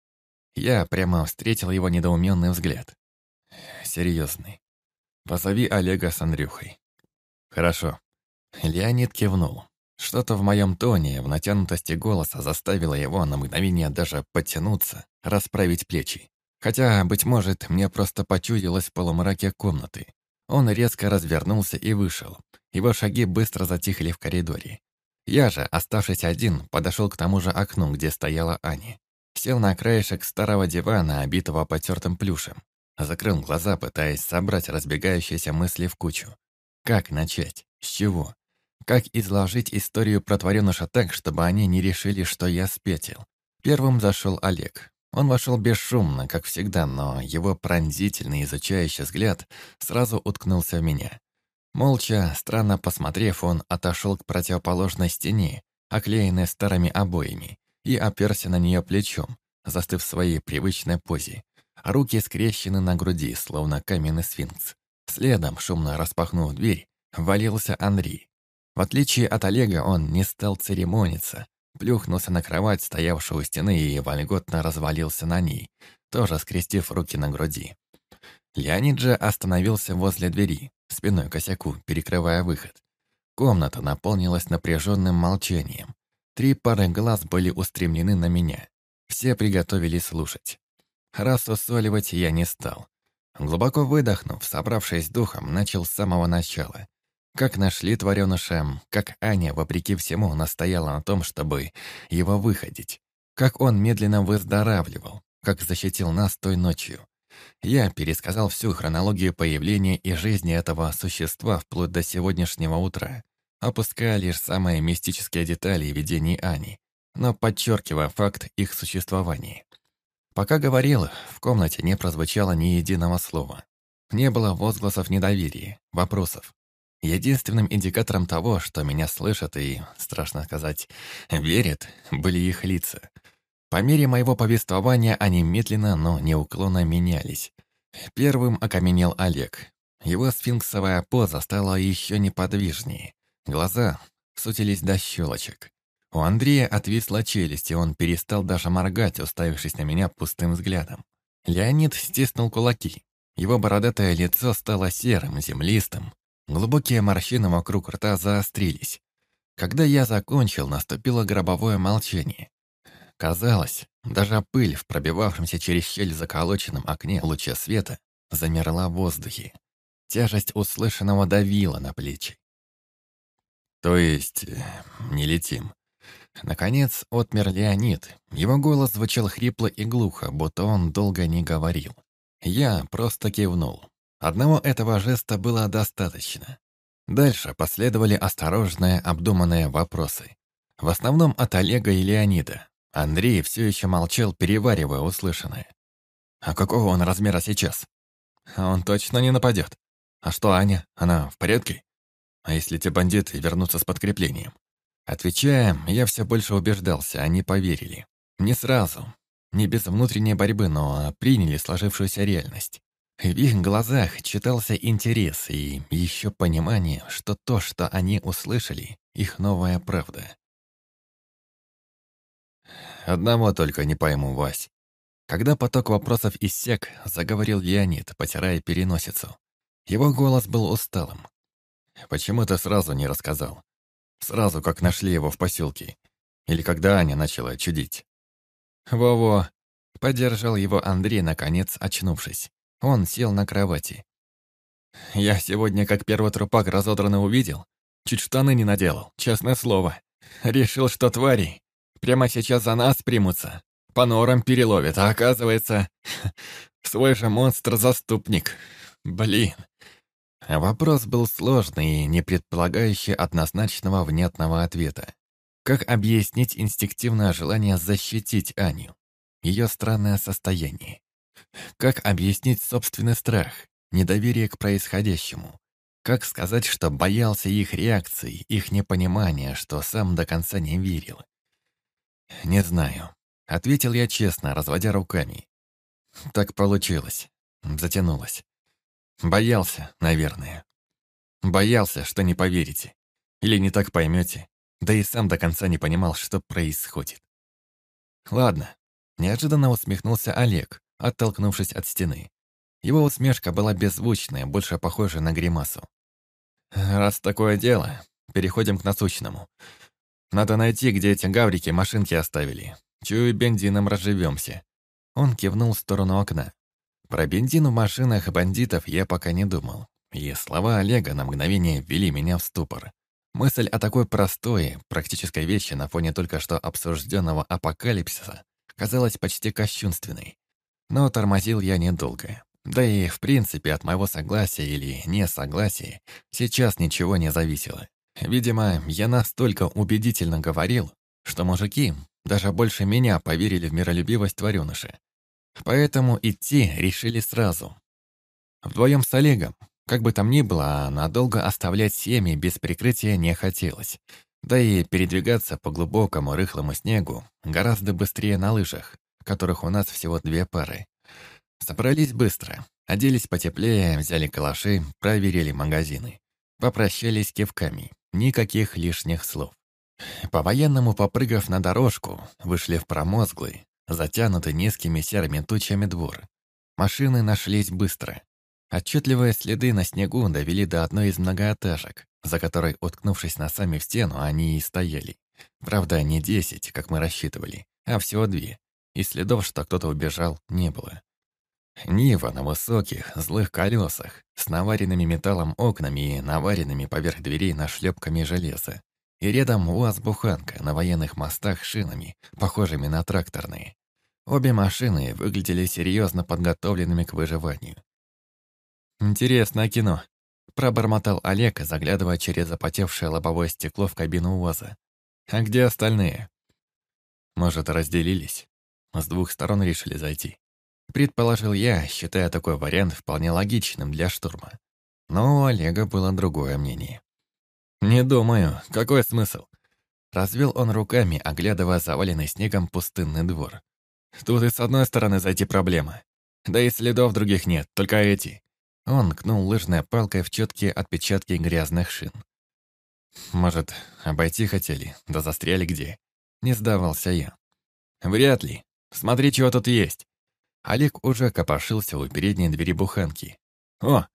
Я прямо встретил его недоуменный взгляд. Серьезный. Позови Олега с Андрюхой. Хорошо. Леонид кивнул. Что-то в моем тоне, в натянутости голоса заставило его на мгновение даже подтянуться, расправить плечи. Хотя, быть может, мне просто почудилось в полумраке комнаты. Он резко развернулся и вышел. Его шаги быстро затихли в коридоре. Я же, оставшись один, подошел к тому же окну, где стояла Аня. Сел на краешек старого дивана, обитого потертым плюшем. Закрыл глаза, пытаясь собрать разбегающиеся мысли в кучу. Как начать? С чего? Как изложить историю про твореныша так, чтобы они не решили, что я спятил? Первым зашел Олег. Он вошел бесшумно, как всегда, но его пронзительный изучающий взгляд сразу уткнулся в меня. Молча, странно посмотрев, он отошел к противоположной стене, оклеенной старыми обоями, и оперся на нее плечом, застыв в своей привычной позе. Руки скрещены на груди, словно каменный сфинкс. Следом, шумно распахнув дверь, валился Андрей. В отличие от Олега, он не стал церемониться, плюхнулся на кровать, стоявшую у стены, и вольготно развалился на ней, тоже скрестив руки на груди. Леонид же остановился возле двери, спиной косяку, перекрывая выход. Комната наполнилась напряженным молчанием. Три пары глаз были устремлены на меня. Все приготовились слушать. Рассусоливать я не стал. Глубоко выдохнув, собравшись духом, начал с самого начала. Как нашли твареныша, как Аня, вопреки всему, настояла на том, чтобы его выходить. Как он медленно выздоравливал, как защитил нас той ночью. Я пересказал всю хронологию появления и жизни этого существа вплоть до сегодняшнего утра, опуская лишь самые мистические детали видений Ани, но подчеркивая факт их существования. Пока говорил, в комнате не прозвучало ни единого слова. Не было возгласов недоверия, вопросов. Единственным индикатором того, что меня слышат и, страшно сказать, верят, были их лица — по мере моего повествования они медленно, но неуклонно менялись. Первым окаменел Олег. Его сфинксовая поза стала еще неподвижнее. Глаза сутились до щелочек. У Андрея отвисла челюсть, и он перестал даже моргать, уставившись на меня пустым взглядом. Леонид стиснул кулаки. Его бородатое лицо стало серым, землистым. Глубокие морщины вокруг рта заострились. Когда я закончил, наступило гробовое молчание. Казалось, даже пыль в пробивавшемся через щель заколоченном окне луче света замерла в воздухе. Тяжесть услышанного давила на плечи. «То есть, э, не летим?» Наконец, отмер Леонид. Его голос звучал хрипло и глухо, будто он долго не говорил. Я просто кивнул. Одного этого жеста было достаточно. Дальше последовали осторожные, обдуманные вопросы. В основном от Олега и Леонида. Андрей все еще молчал, переваривая услышанное. «А какого он размера сейчас?» «Он точно не нападет. А что Аня? Она в порядке? А если те бандиты вернутся с подкреплением?» Отвечая, я все больше убеждался, они поверили. Не сразу, не без внутренней борьбы, но приняли сложившуюся реальность. В их глазах читался интерес и еще понимание, что то, что они услышали, их новая правда. Одного только не пойму, Вась. Когда поток вопросов иссяк, заговорил Леонид, потирая переносицу. Его голос был усталым. «Почему ты сразу не рассказал? Сразу, как нашли его в поселке. Или когда Аня начала чудить?» «Во-во!» — поддержал его Андрей, наконец очнувшись. Он сел на кровати. «Я сегодня, как первый трупак разодранно увидел, чуть штаны не наделал, честное слово. Решил, что твари Прямо сейчас за нас примутся. По норам переловят, а оказывается... Свой же монстр-заступник. Блин. Вопрос был сложный не предполагающий однозначного внятного ответа. Как объяснить инстинктивное желание защитить Аню? Ее странное состояние. Как объяснить собственный страх, недоверие к происходящему? Как сказать, что боялся их реакций, их непонимания, что сам до конца не верил? Не знаю. Ответил я честно, разводя руками. Так получилось. Затянулось. Боялся, наверное. Боялся, что не поверите. Или не так поймете. Да и сам до конца не понимал, что происходит. Ладно. Неожиданно усмехнулся Олег, оттолкнувшись от стены. Его усмешка была беззвучная, больше похожа на гримасу. «Раз такое дело, переходим к насущному. Надо найти, где эти гаврики машинки оставили. Чую, бензином разживемся». Он кивнул в сторону окна. Про бензин в машинах бандитов я пока не думал. И слова Олега на мгновение ввели меня в ступор. Мысль о такой простой, практической вещи на фоне только что обсужденного апокалипсиса казалась почти кощунственной. Но тормозил я недолго. Да и, в принципе, от моего согласия или несогласия сейчас ничего не зависело. Видимо, я настолько убедительно говорил, что мужики даже больше меня поверили в миролюбивость тварёныша. Поэтому идти решили сразу. Вдвоем с Олегом, как бы там ни было, надолго оставлять семьи без прикрытия не хотелось. Да и передвигаться по глубокому рыхлому снегу гораздо быстрее на лыжах, которых у нас всего две пары. Собрались быстро, оделись потеплее, взяли калаши, проверили магазины. Попрощались кивками, никаких лишних слов. По-военному попрыгав на дорожку, вышли в промозглый, затянутый низкими серыми тучами двор. Машины нашлись быстро. Отчетливые следы на снегу довели до одной из многоэтажек, за которой, уткнувшись носами в стену, они и стояли. Правда, не десять, как мы рассчитывали, а всего две. И следов, что кто-то убежал, не было. Нива на высоких, злых колесах, с наваренными металлом окнами и наваренными поверх дверей нашлепками железа. И рядом УАЗ-буханка на военных мостах шинами, похожими на тракторные. Обе машины выглядели серьезно подготовленными к выживанию. «Интересное кино», — пробормотал Олег, заглядывая через запотевшее лобовое стекло в кабину УАЗа. «А где остальные?» «Может, разделились?» С двух сторон решили зайти. Предположил я, считая такой вариант вполне логичным для штурма. Но у Олега было другое мнение. «Не думаю. Какой смысл?» Развел он руками, оглядывая заваленный снегом пустынный двор. «Тут и с одной стороны зайти проблема. Да и следов других нет, только эти». Он кнул лыжной палкой в четкие отпечатки грязных шин. «Может, обойти хотели, да застряли где?» Не сдавался я. «Вряд ли. Смотри, чего тут есть». Олег уже копошился у передней двери буханки. «О!»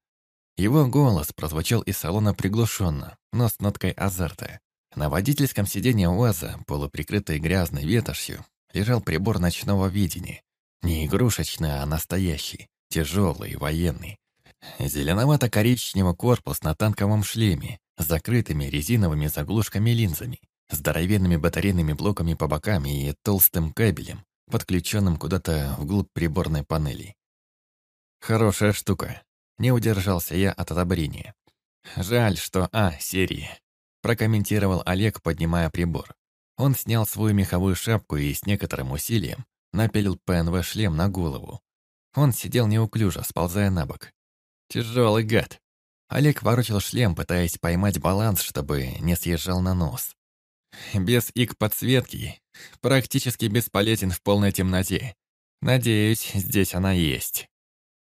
Его голос прозвучал из салона приглушенно, но с ноткой азарта. На водительском сиденье УАЗа, полуприкрытой грязной ветошью, лежал прибор ночного видения. Не игрушечный, а настоящий, тяжелый, военный. Зеленовато-коричневый корпус на танковом шлеме, с закрытыми резиновыми заглушками-линзами, здоровенными батарейными блоками по бокам и толстым кабелем, подключенным куда-то вглубь приборной панели. Хорошая штука. Не удержался я от одобрения. Жаль, что А серии. Прокомментировал Олег, поднимая прибор. Он снял свою меховую шапку и с некоторым усилием напилил ПНВ-шлем на голову. Он сидел неуклюже, сползая на бок. Тяжелый гад. Олег ворочал шлем, пытаясь поймать баланс, чтобы не съезжал на нос. Без ик-подсветки практически бесполезен в полной темноте. Надеюсь, здесь она есть.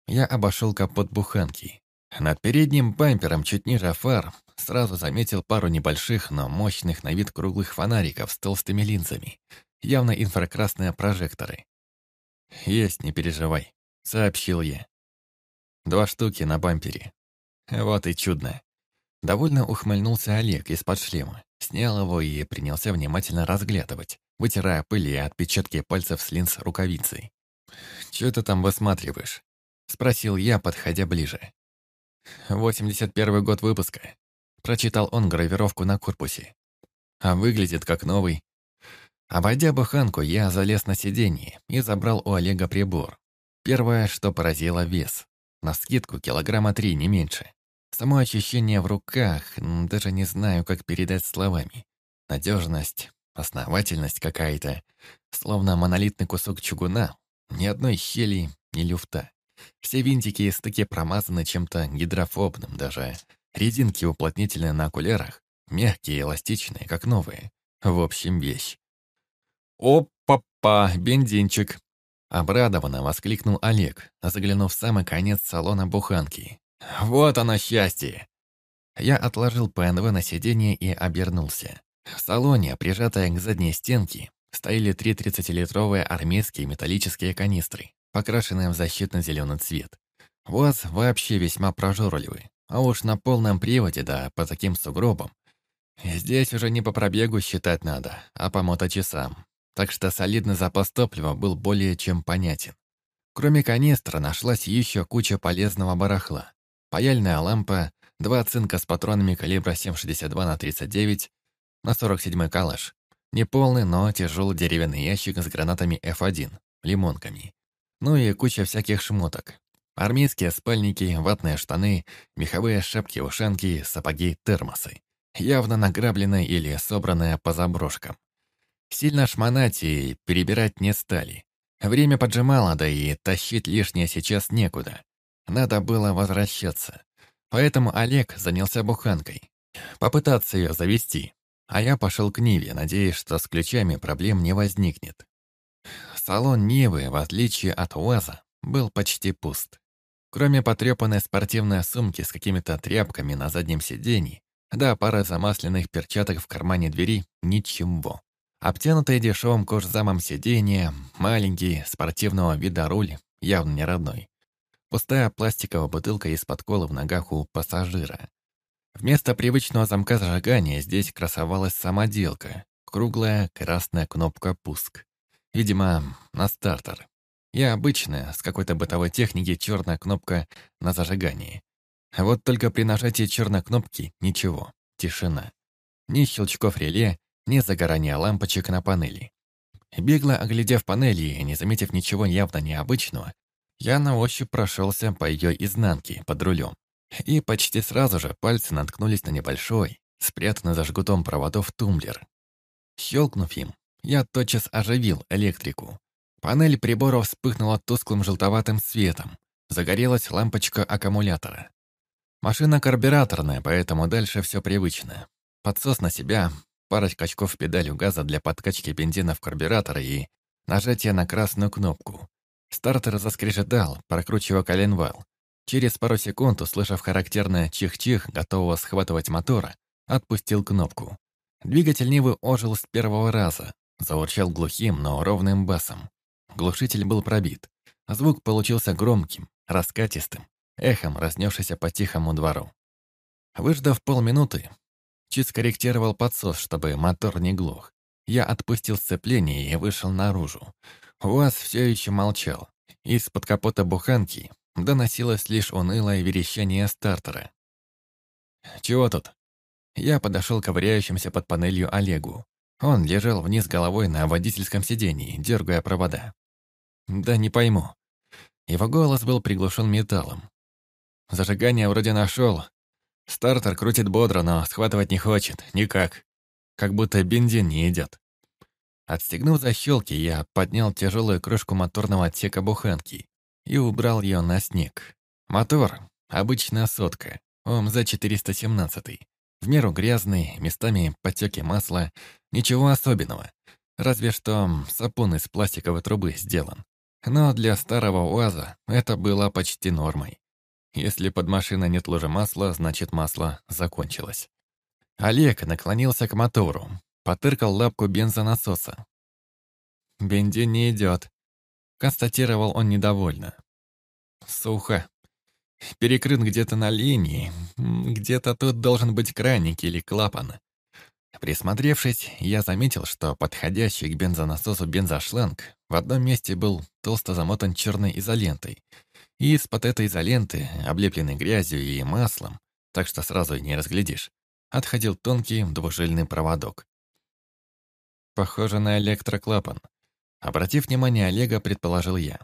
Я обошел капот буханки. Над передним бампером, чуть ниже фар, сразу заметил пару небольших, но мощных на вид круглых фонариков с толстыми линзами. Явно инфракрасные прожекторы. «Есть, не переживай», — сообщил я. «Два штуки на бампере. Вот и чудно». Довольно ухмыльнулся Олег из-под шлема, снял его и принялся внимательно разглядывать, вытирая пыль и отпечатки пальцев с линз рукавицей. «Чё ты там высматриваешь?» — спросил я, подходя ближе. «81 первый год выпуска», — прочитал он гравировку на корпусе. «А выглядит как новый». Обойдя буханку, я залез на сиденье и забрал у Олега прибор. Первое, что поразило вес. На скидку килограмма три, не меньше. Само ощущение в руках, даже не знаю, как передать словами. Надежность, основательность какая-то. Словно монолитный кусок чугуна. Ни одной щели, ни люфта. Все винтики и стыки промазаны чем-то гидрофобным даже. Резинки уплотнительные на окулярах. Мягкие, эластичные, как новые. В общем, вещь. «Опа!» «Опа-па, бензинчик!» Обрадованно воскликнул Олег, заглянув в самый конец салона буханки. «Вот оно счастье!» Я отложил ПНВ на сиденье и обернулся. В салоне, прижатая к задней стенке, стояли три 30-литровые армейские металлические канистры, покрашенные в защитно-зеленый цвет. УАЗ вообще весьма прожорливый, а уж на полном приводе, да по таким сугробам. Здесь уже не по пробегу считать надо, а по моточасам. Так что солидный запас топлива был более чем понятен. Кроме канистра нашлась еще куча полезного барахла. Паяльная лампа, два цинка с патронами калибра 7,62 на 39 на 47 калаш, Неполный, но тяжелый деревянный ящик с гранатами F1, лимонками. Ну и куча всяких шмоток. Армейские спальники, ватные штаны, меховые шапки-ушанки, сапоги, термосы. Явно награбленные или собранные по заброшкам. Сильно шмонать и перебирать не стали. Время поджимало, да и тащить лишнее сейчас некуда. Надо было возвращаться. Поэтому Олег занялся буханкой. Попытаться ее завести. А я пошел к Ниве, надеясь, что с ключами проблем не возникнет. Салон Нивы, в отличие от УАЗа, был почти пуст. Кроме потрепанной спортивной сумки с какими-то тряпками на заднем сиденье, да пара замасленных перчаток в кармане двери, ничего. Обтянутый дешевым кожзамом сиденье, маленький, спортивного вида руль, явно не родной. Пустая пластиковая бутылка из-под колы в ногах у пассажира. Вместо привычного замка зажигания здесь красовалась самоделка. Круглая красная кнопка «Пуск». Видимо, на стартер. И обычная, с какой-то бытовой техники, черная кнопка на зажигании. Вот только при нажатии черной кнопки ничего, тишина. Ни щелчков реле, ни загорания лампочек на панели. Бегло оглядев панели и не заметив ничего явно необычного, я на ощупь прошелся по ее изнанке под рулем. И почти сразу же пальцы наткнулись на небольшой, спрятанный за жгутом проводов тумблер. Щелкнув им, я тотчас оживил электрику. Панель приборов вспыхнула тусклым желтоватым светом. Загорелась лампочка аккумулятора. Машина карбюраторная, поэтому дальше все привычно. Подсос на себя, пара скачков педалью газа для подкачки бензина в карбюратор и нажатие на красную кнопку. Стартер заскрежетал, прокручивая коленвал. Через пару секунд, услышав характерное чих-чих, готового схватывать мотора, отпустил кнопку. Двигатель Нивы ожил с первого раза, заурчал глухим, но ровным басом. Глушитель был пробит. Звук получился громким, раскатистым, эхом разнесшийся по тихому двору. Выждав полминуты, чуть скорректировал подсос, чтобы мотор не глох. Я отпустил сцепление и вышел наружу. УАЗ все еще молчал. Из-под капота буханки доносилось лишь унылое верещание стартера. «Чего тут?» Я подошел к ковыряющимся под панелью Олегу. Он лежал вниз головой на водительском сидении, дергая провода. «Да не пойму». Его голос был приглушен металлом. Зажигание вроде нашел. Стартер крутит бодро, но схватывать не хочет. Никак. Как будто бензин не идет. Отстегнув защелки, я поднял тяжелую крышку моторного отсека буханки и убрал ее на снег. Мотор — обычная сотка, ОМЗ-417. В меру грязный, местами потеки масла, ничего особенного. Разве что сапун из пластиковой трубы сделан. Но для старого УАЗа это было почти нормой. Если под машиной нет лужи масла, значит масло закончилось. Олег наклонился к мотору, потыркал лапку бензонасоса. «Бензин не идет», Констатировал он недовольно. Сухо. Перекрыт где-то на линии. Где-то тут должен быть краник или клапан. Присмотревшись, я заметил, что подходящий к бензонасосу бензошланг в одном месте был толсто замотан черной изолентой. И из-под этой изоленты, облепленной грязью и маслом, так что сразу и не разглядишь, отходил тонкий двужильный проводок. Похоже на электроклапан. Обратив внимание Олега, предположил я.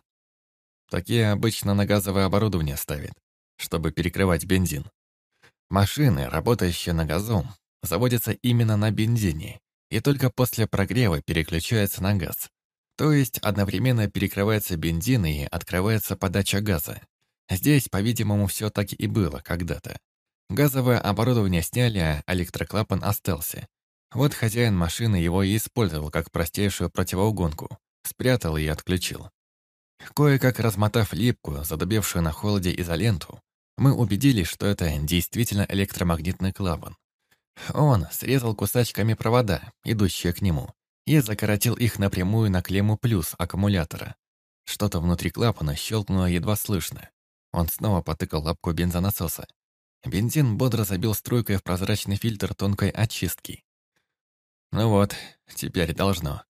Такие обычно на газовое оборудование ставят, чтобы перекрывать бензин. Машины, работающие на газу, заводятся именно на бензине и только после прогрева переключаются на газ. То есть одновременно перекрывается бензин и открывается подача газа. Здесь, по-видимому, все так и было когда-то. Газовое оборудование сняли, а электроклапан остался. Вот хозяин машины его и использовал как простейшую противоугонку. Спрятал и отключил. Кое-как размотав липкую, задубевшую на холоде изоленту, мы убедились, что это действительно электромагнитный клапан. Он срезал кусачками провода, идущие к нему, и закоротил их напрямую на клемму плюс аккумулятора. Что-то внутри клапана щелкнуло едва слышно. Он снова потыкал лапку бензонасоса. Бензин бодро забил струйкой в прозрачный фильтр тонкой очистки. Ну вот, теперь должно.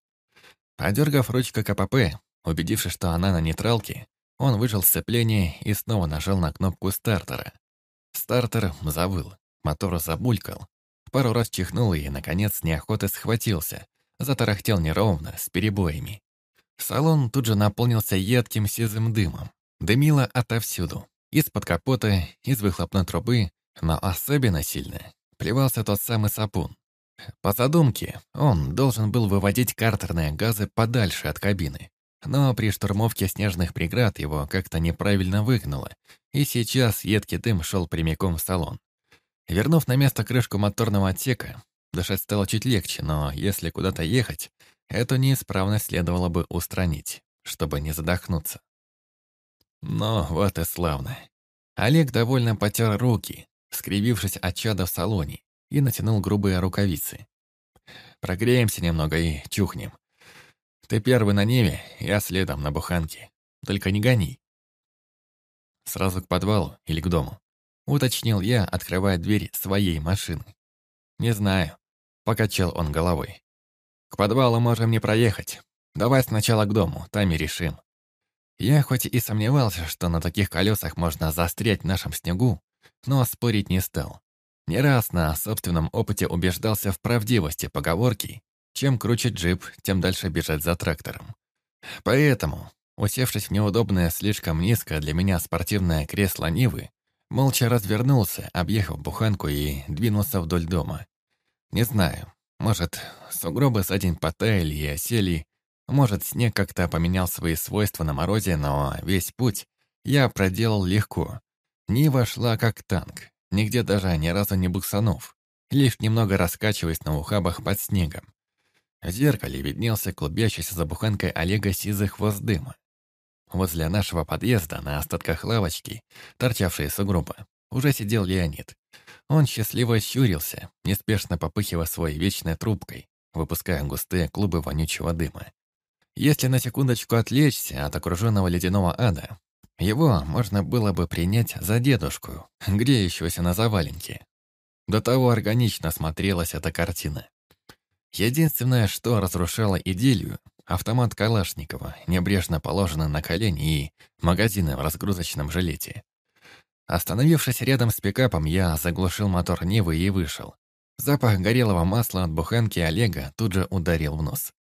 Подергав ручкой КПП, убедившись, что она на нейтралке, он выжал сцепление и снова нажал на кнопку стартера. Стартер завыл, мотор забулькал. Пару раз чихнул и, наконец, неохотой схватился. Затарахтел неровно, с перебоями. Салон тут же наполнился едким сизым дымом. Дымило отовсюду. Из-под капота, из выхлопной трубы, но особенно сильно плевался тот самый сапун. По задумке, он должен был выводить картерные газы подальше от кабины. Но при штурмовке снежных преград его как-то неправильно выгнало, и сейчас едкий дым шел прямиком в салон. Вернув на место крышку моторного отсека, дышать стало чуть легче, но если куда-то ехать, эту неисправность следовало бы устранить, чтобы не задохнуться. Но вот и славно. Олег довольно потер руки, скривившись от чада в салоне, и натянул грубые рукавицы. «Прогреемся немного и чухнем. Ты первый на Неве, я следом на буханке. Только не гони. Сразу к подвалу или к дому? Уточнил я, открывая дверь своей машины. Не знаю. Покачал он головой. К подвалу можем не проехать. Давай сначала к дому, там и решим. Я хоть и сомневался, что на таких колесах можно застрять в нашем снегу, но спорить не стал. Не раз на собственном опыте убеждался в правдивости поговорки чем круче джип, тем дальше бежать за трактором. Поэтому, усевшись в неудобное, слишком низкое для меня спортивное кресло Нивы, молча развернулся, объехав буханку и двинулся вдоль дома. Не знаю, может, сугробы за день потаяли и осели, может, снег как-то поменял свои свойства на морозе, но весь путь я проделал легко. Нива шла как танк, нигде даже ни разу не буксанув, лишь немного раскачиваясь на ухабах под снегом. В зеркале виднелся клубящийся за буханкой Олега сизый хвост дыма. Возле нашего подъезда, на остатках лавочки, торчавшей сугроба, уже сидел Леонид. Он счастливо щурился, неспешно попыхивая своей вечной трубкой, выпуская густые клубы вонючего дыма. Если на секундочку отвлечься от окруженного ледяного ада, его можно было бы принять за дедушку, греющегося на заваленке. До того органично смотрелась эта картина. Единственное, что разрушало идиллию, автомат Калашникова, небрежно положенный на колени и магазины в разгрузочном жилете. Остановившись рядом с пикапом, я заглушил мотор Нивы и вышел. Запах горелого масла от буханки Олега тут же ударил в нос.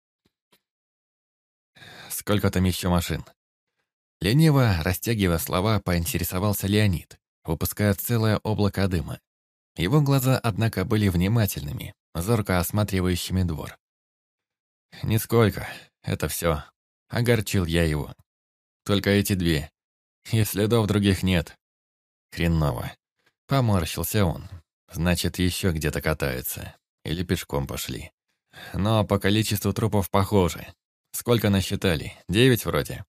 «Сколько там еще машин?» Лениво, растягивая слова, поинтересовался Леонид, выпуская целое облако дыма. Его глаза, однако, были внимательными, зорко осматривающими двор. «Нисколько, это все. Огорчил я его. Только эти две. И следов других нет. Хреново. Поморщился он. Значит, еще где-то катаются. Или пешком пошли. Но по количеству трупов похоже. Сколько насчитали? Девять вроде?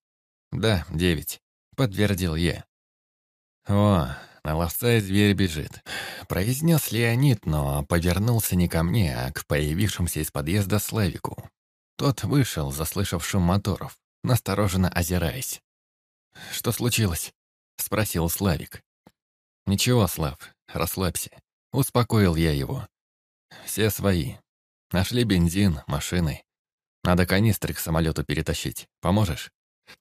Да, девять. Подтвердил я. О, на ловца и зверь бежит. Произнес Леонид, но повернулся не ко мне, а к появившемуся из подъезда Славику. Тот вышел, заслышав шум моторов, настороженно озираясь. «Что случилось?» — спросил Славик. «Ничего, Слав, расслабься». Успокоил я его. «Все свои. Нашли бензин, машины. Надо канистры к самолету перетащить. Поможешь?»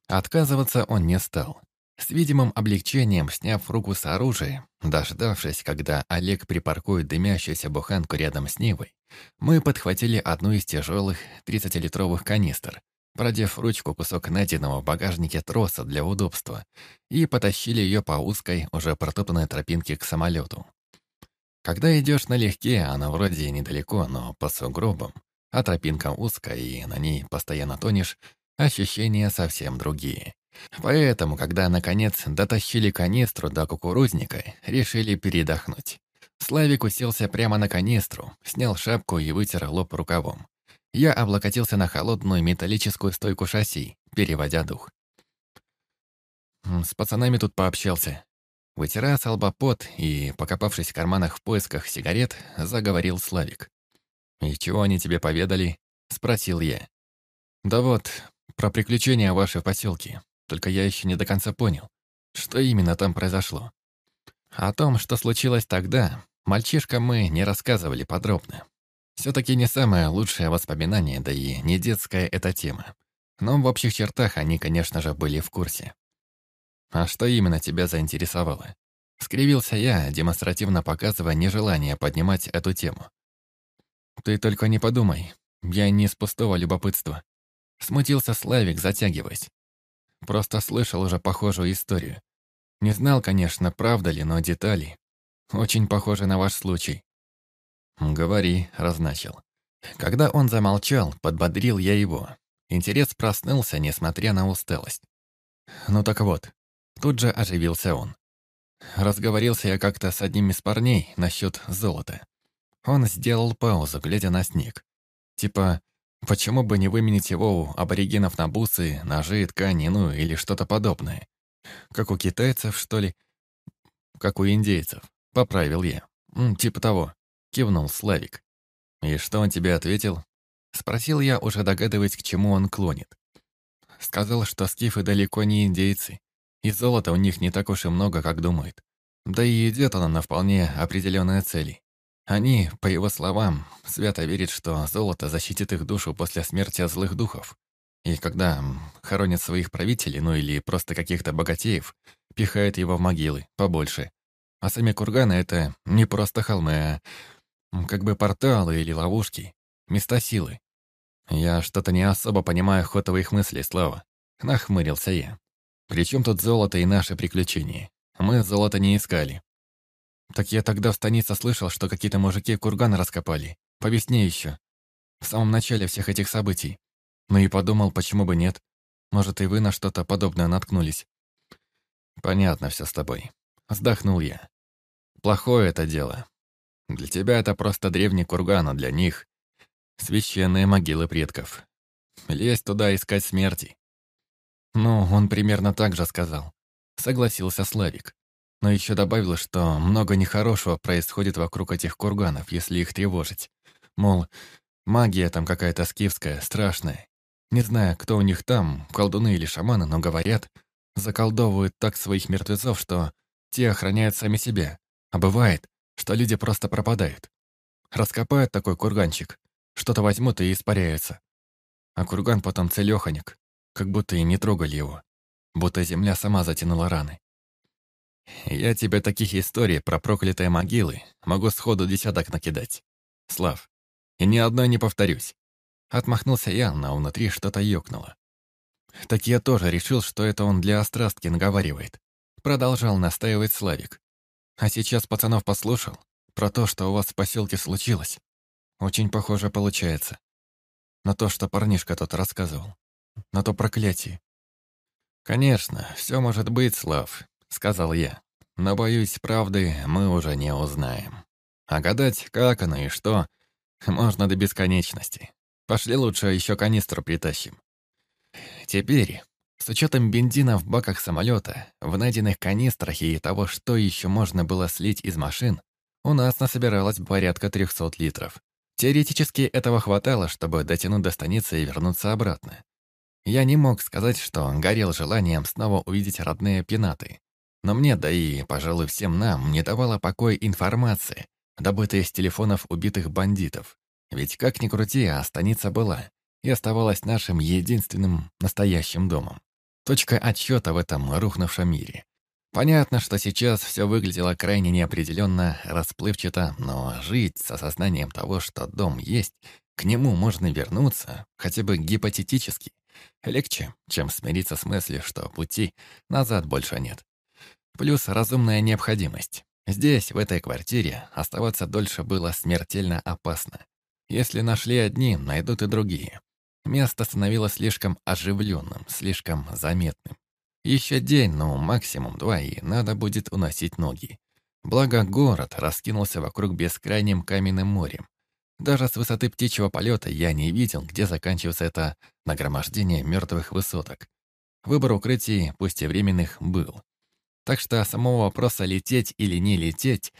Отказываться он не стал. С видимым облегчением, сняв руку с оружия, дождавшись, когда Олег припаркует дымящуюся буханку рядом с Нивой, мы подхватили одну из тяжелых 30-литровых канистр, продев ручку кусок найденного в багажнике троса для удобства, и потащили ее по узкой, уже протопанной тропинке к самолету. Когда идешь налегке, она вроде недалеко, но по сугробам, а тропинка узкая, и на ней постоянно тонешь, ощущения совсем другие. Поэтому, когда, наконец, дотащили канистру до кукурузника, решили передохнуть. Славик уселся прямо на канистру, снял шапку и вытер лоб рукавом. Я облокотился на холодную металлическую стойку шасси, переводя дух. С пацанами тут пообщался. Вытирая с и, покопавшись в карманах в поисках сигарет, заговорил Славик. «И чего они тебе поведали?» — спросил я. «Да вот, про приключения ваши в поселке. Только я еще не до конца понял, что именно там произошло. О том, что случилось тогда, мальчишкам мы не рассказывали подробно. Все-таки не самое лучшее воспоминание, да и не детская эта тема. Но в общих чертах они, конечно же, были в курсе. «А что именно тебя заинтересовало?» Скривился я, демонстративно показывая нежелание поднимать эту тему. «Ты только не подумай, я не из пустого любопытства». Смутился Славик, затягиваясь. Просто слышал уже похожую историю. Не знал, конечно, правда ли, но детали. Очень похожи на ваш случай. «Говори», — разначил. Когда он замолчал, подбодрил я его. Интерес проснулся, несмотря на усталость. «Ну так вот», — тут же оживился он. Разговорился я как-то с одним из парней насчет золота. Он сделал паузу, глядя на снег. Типа, почему бы не выменить его у аборигенов на бусы, ножи, ткани, ну или что-то подобное? Как у китайцев, что ли? Как у индейцев. Поправил я. Типа того. Кивнул Славик. «И что он тебе ответил?» Спросил я, уже догадываясь, к чему он клонит. Сказал, что скифы далеко не индейцы, и золота у них не так уж и много, как думают. Да и идет оно на вполне определенные цели. Они, по его словам, свято верят, что золото защитит их душу после смерти от злых духов. И когда хоронят своих правителей, ну или просто каких-то богатеев, пихают его в могилы, побольше. А сами курганы — это не просто холмы, а как бы порталы или ловушки, места силы. Я что-то не особо понимаю ход твоих мыслей, Слава. Нахмырился я. Причем тут золото и наши приключения? Мы золото не искали. Так я тогда в станице слышал, что какие-то мужики курган раскопали. По весне еще. В самом начале всех этих событий. Ну и подумал, почему бы нет. Может, и вы на что-то подобное наткнулись. Понятно все с тобой. Вздохнул я. Плохое это дело. Для тебя это просто древний курган, а для них — священные могилы предков. Лезть туда искать смерти. Ну, он примерно так же сказал. Согласился Славик. Но еще добавил, что много нехорошего происходит вокруг этих курганов, если их тревожить. Мол, магия там какая-то скифская, страшная. Не знаю, кто у них там, колдуны или шаманы, но говорят, заколдовывают так своих мертвецов, что те охраняют сами себя. А бывает, что люди просто пропадают. Раскопают такой курганчик, что-то возьмут и испаряются. А курган потом целёханик, как будто и не трогали его, будто земля сама затянула раны. Я тебе таких историй про проклятые могилы могу сходу десяток накидать. Слав, и ни одной не повторюсь. Отмахнулся я, но внутри что-то ёкнуло. Так я тоже решил, что это он для острастки наговаривает. Продолжал настаивать Славик. А сейчас пацанов послушал про то, что у вас в поселке случилось. Очень похоже получается. На то, что парнишка тот рассказывал. На то проклятие. «Конечно, все может быть, Слав», — сказал я. «Но, боюсь, правды мы уже не узнаем. А гадать, как оно и что, можно до бесконечности. Пошли лучше еще канистру притащим». Теперь, с учетом бензина в баках самолета, в найденных канистрах и того, что еще можно было слить из машин, у нас насобиралось порядка 300 литров. Теоретически этого хватало, чтобы дотянуть до станицы и вернуться обратно. Я не мог сказать, что горел желанием снова увидеть родные пенаты. Но мне, да и, пожалуй, всем нам, не давала покоя информация, добытая с телефонов убитых бандитов. Ведь как ни крути, а станица была и оставалась нашим единственным настоящим домом. Точка отсчета в этом рухнувшем мире. Понятно, что сейчас все выглядело крайне неопределенно, расплывчато, но жить с осознанием того, что дом есть, к нему можно вернуться, хотя бы гипотетически, легче, чем смириться с мыслью, что пути назад больше нет. Плюс разумная необходимость. Здесь, в этой квартире, оставаться дольше было смертельно опасно. Если нашли одни, найдут и другие. Место становилось слишком оживленным, слишком заметным. Еще день, ну максимум два, и надо будет уносить ноги. Благо, город раскинулся вокруг бескрайним каменным морем. Даже с высоты птичьего полета я не видел, где заканчивается это нагромождение мертвых высоток. Выбор укрытий, пусть и временных, был. Так что самого вопроса лететь или не лететь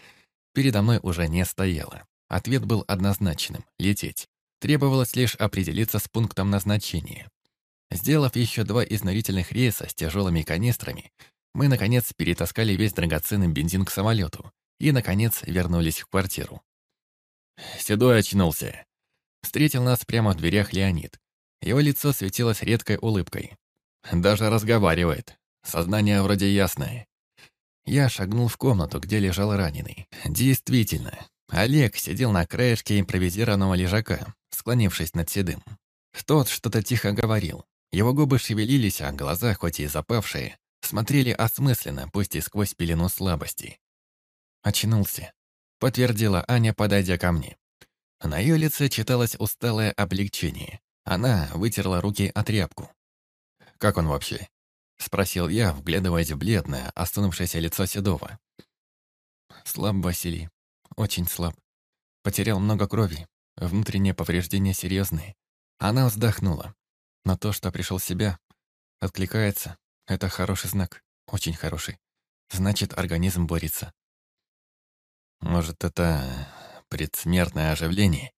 передо мной уже не стояло. Ответ был однозначным — лететь. Требовалось лишь определиться с пунктом назначения. Сделав еще два изнурительных рейса с тяжелыми канистрами, мы, наконец, перетаскали весь драгоценный бензин к самолету и, наконец, вернулись в квартиру. Седой очнулся. Встретил нас прямо в дверях Леонид. Его лицо светилось редкой улыбкой. Даже разговаривает. Сознание вроде ясное. Я шагнул в комнату, где лежал раненый. Действительно, Олег сидел на краешке импровизированного лежака, склонившись над седым. Тот что-то тихо говорил. Его губы шевелились, а глаза, хоть и запавшие, смотрели осмысленно, пусть и сквозь пелену слабости. «Очнулся», — подтвердила Аня, подойдя ко мне. На ее лице читалось усталое облегчение. Она вытерла руки о тряпку. «Как он вообще?» — спросил я, вглядываясь в бледное, остунувшееся лицо Седова. «Слаб, Василий. Очень слаб. Потерял много крови. Внутренние повреждения серьезные. Она вздохнула. Но то, что пришел в себя, откликается. Это хороший знак. Очень хороший. Значит, организм борется. Может, это предсмертное оживление?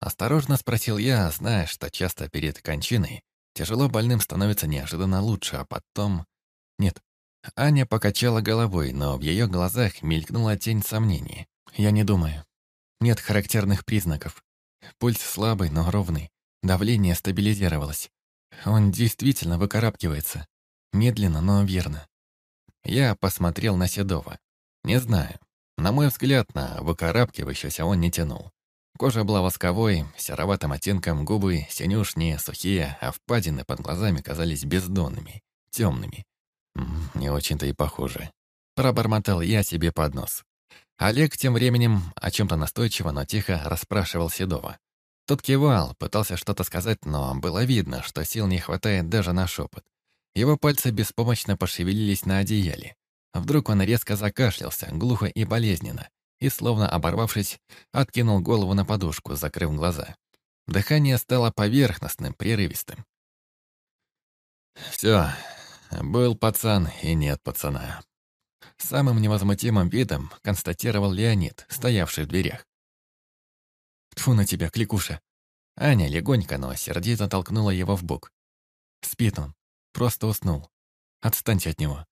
Осторожно спросил я, зная, что часто перед кончиной тяжело больным становится неожиданно лучше, а потом... Нет. Аня покачала головой, но в ее глазах мелькнула тень сомнений. Я не думаю. Нет характерных признаков. Пульс слабый, но ровный. Давление стабилизировалось. Он действительно выкарабкивается. Медленно, но верно. Я посмотрел на Седова. Не знаю. На мой взгляд, на выкарабкивающийся он не тянул. Кожа была восковой, сероватым оттенком, губы синюшние, сухие, а впадины под глазами казались бездонными, темными. Не очень-то и похоже. Пробормотал я себе под нос. Олег тем временем о чем-то настойчиво, но тихо расспрашивал Седова. Тот кивал, пытался что-то сказать, но было видно, что сил не хватает даже на шепот. Его пальцы беспомощно пошевелились на одеяле. Вдруг он резко закашлялся, глухо и болезненно, и, словно оборвавшись, откинул голову на подушку, закрыв глаза. Дыхание стало поверхностным, прерывистым. «Все, был пацан и нет пацана», Самым невозмутимым видом констатировал Леонид, стоявший в дверях. «Тьфу на тебя, кликуша!» Аня легонько, но сердито толкнула его в бок. Спит он. Просто уснул. Отстаньте от него.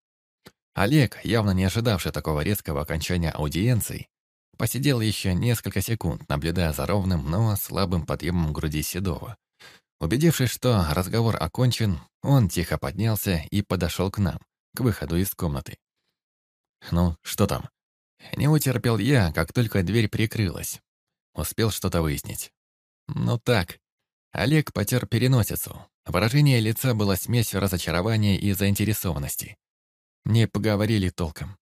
Олег, явно не ожидавший такого резкого окончания аудиенции, посидел еще несколько секунд, наблюдая за ровным, но слабым подъемом груди Седова. Убедившись, что разговор окончен, он тихо поднялся и подошел к нам, к выходу из комнаты. «Ну, что там?» Не утерпел я, как только дверь прикрылась. Успел что-то выяснить. Ну так. Олег потер переносицу. Выражение лица было смесью разочарования и заинтересованности. Не поговорили толком.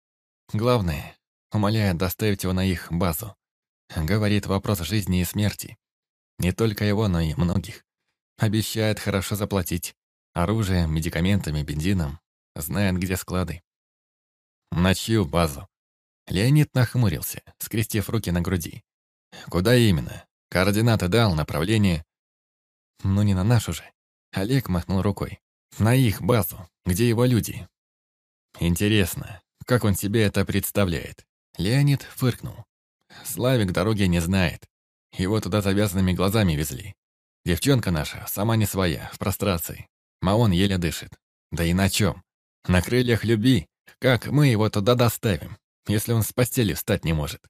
Главное, умоляет доставить его на их базу. Говорит вопрос жизни и смерти. Не только его, но и многих. Обещает хорошо заплатить. Оружием, медикаментами, бензином. Знает, где склады. «На чью базу?» Леонид нахмурился, скрестив руки на груди. «Куда именно? Координаты дал, направление?» «Ну не на нашу же». Олег махнул рукой. «На их базу, где его люди». «Интересно, как он себе это представляет?» Леонид фыркнул. «Славик дороги не знает. Его туда завязанными глазами везли. Девчонка наша, сама не своя, в прострации. Маон еле дышит. Да и на чем? На крыльях любви как мы его туда доставим, если он с постели встать не может?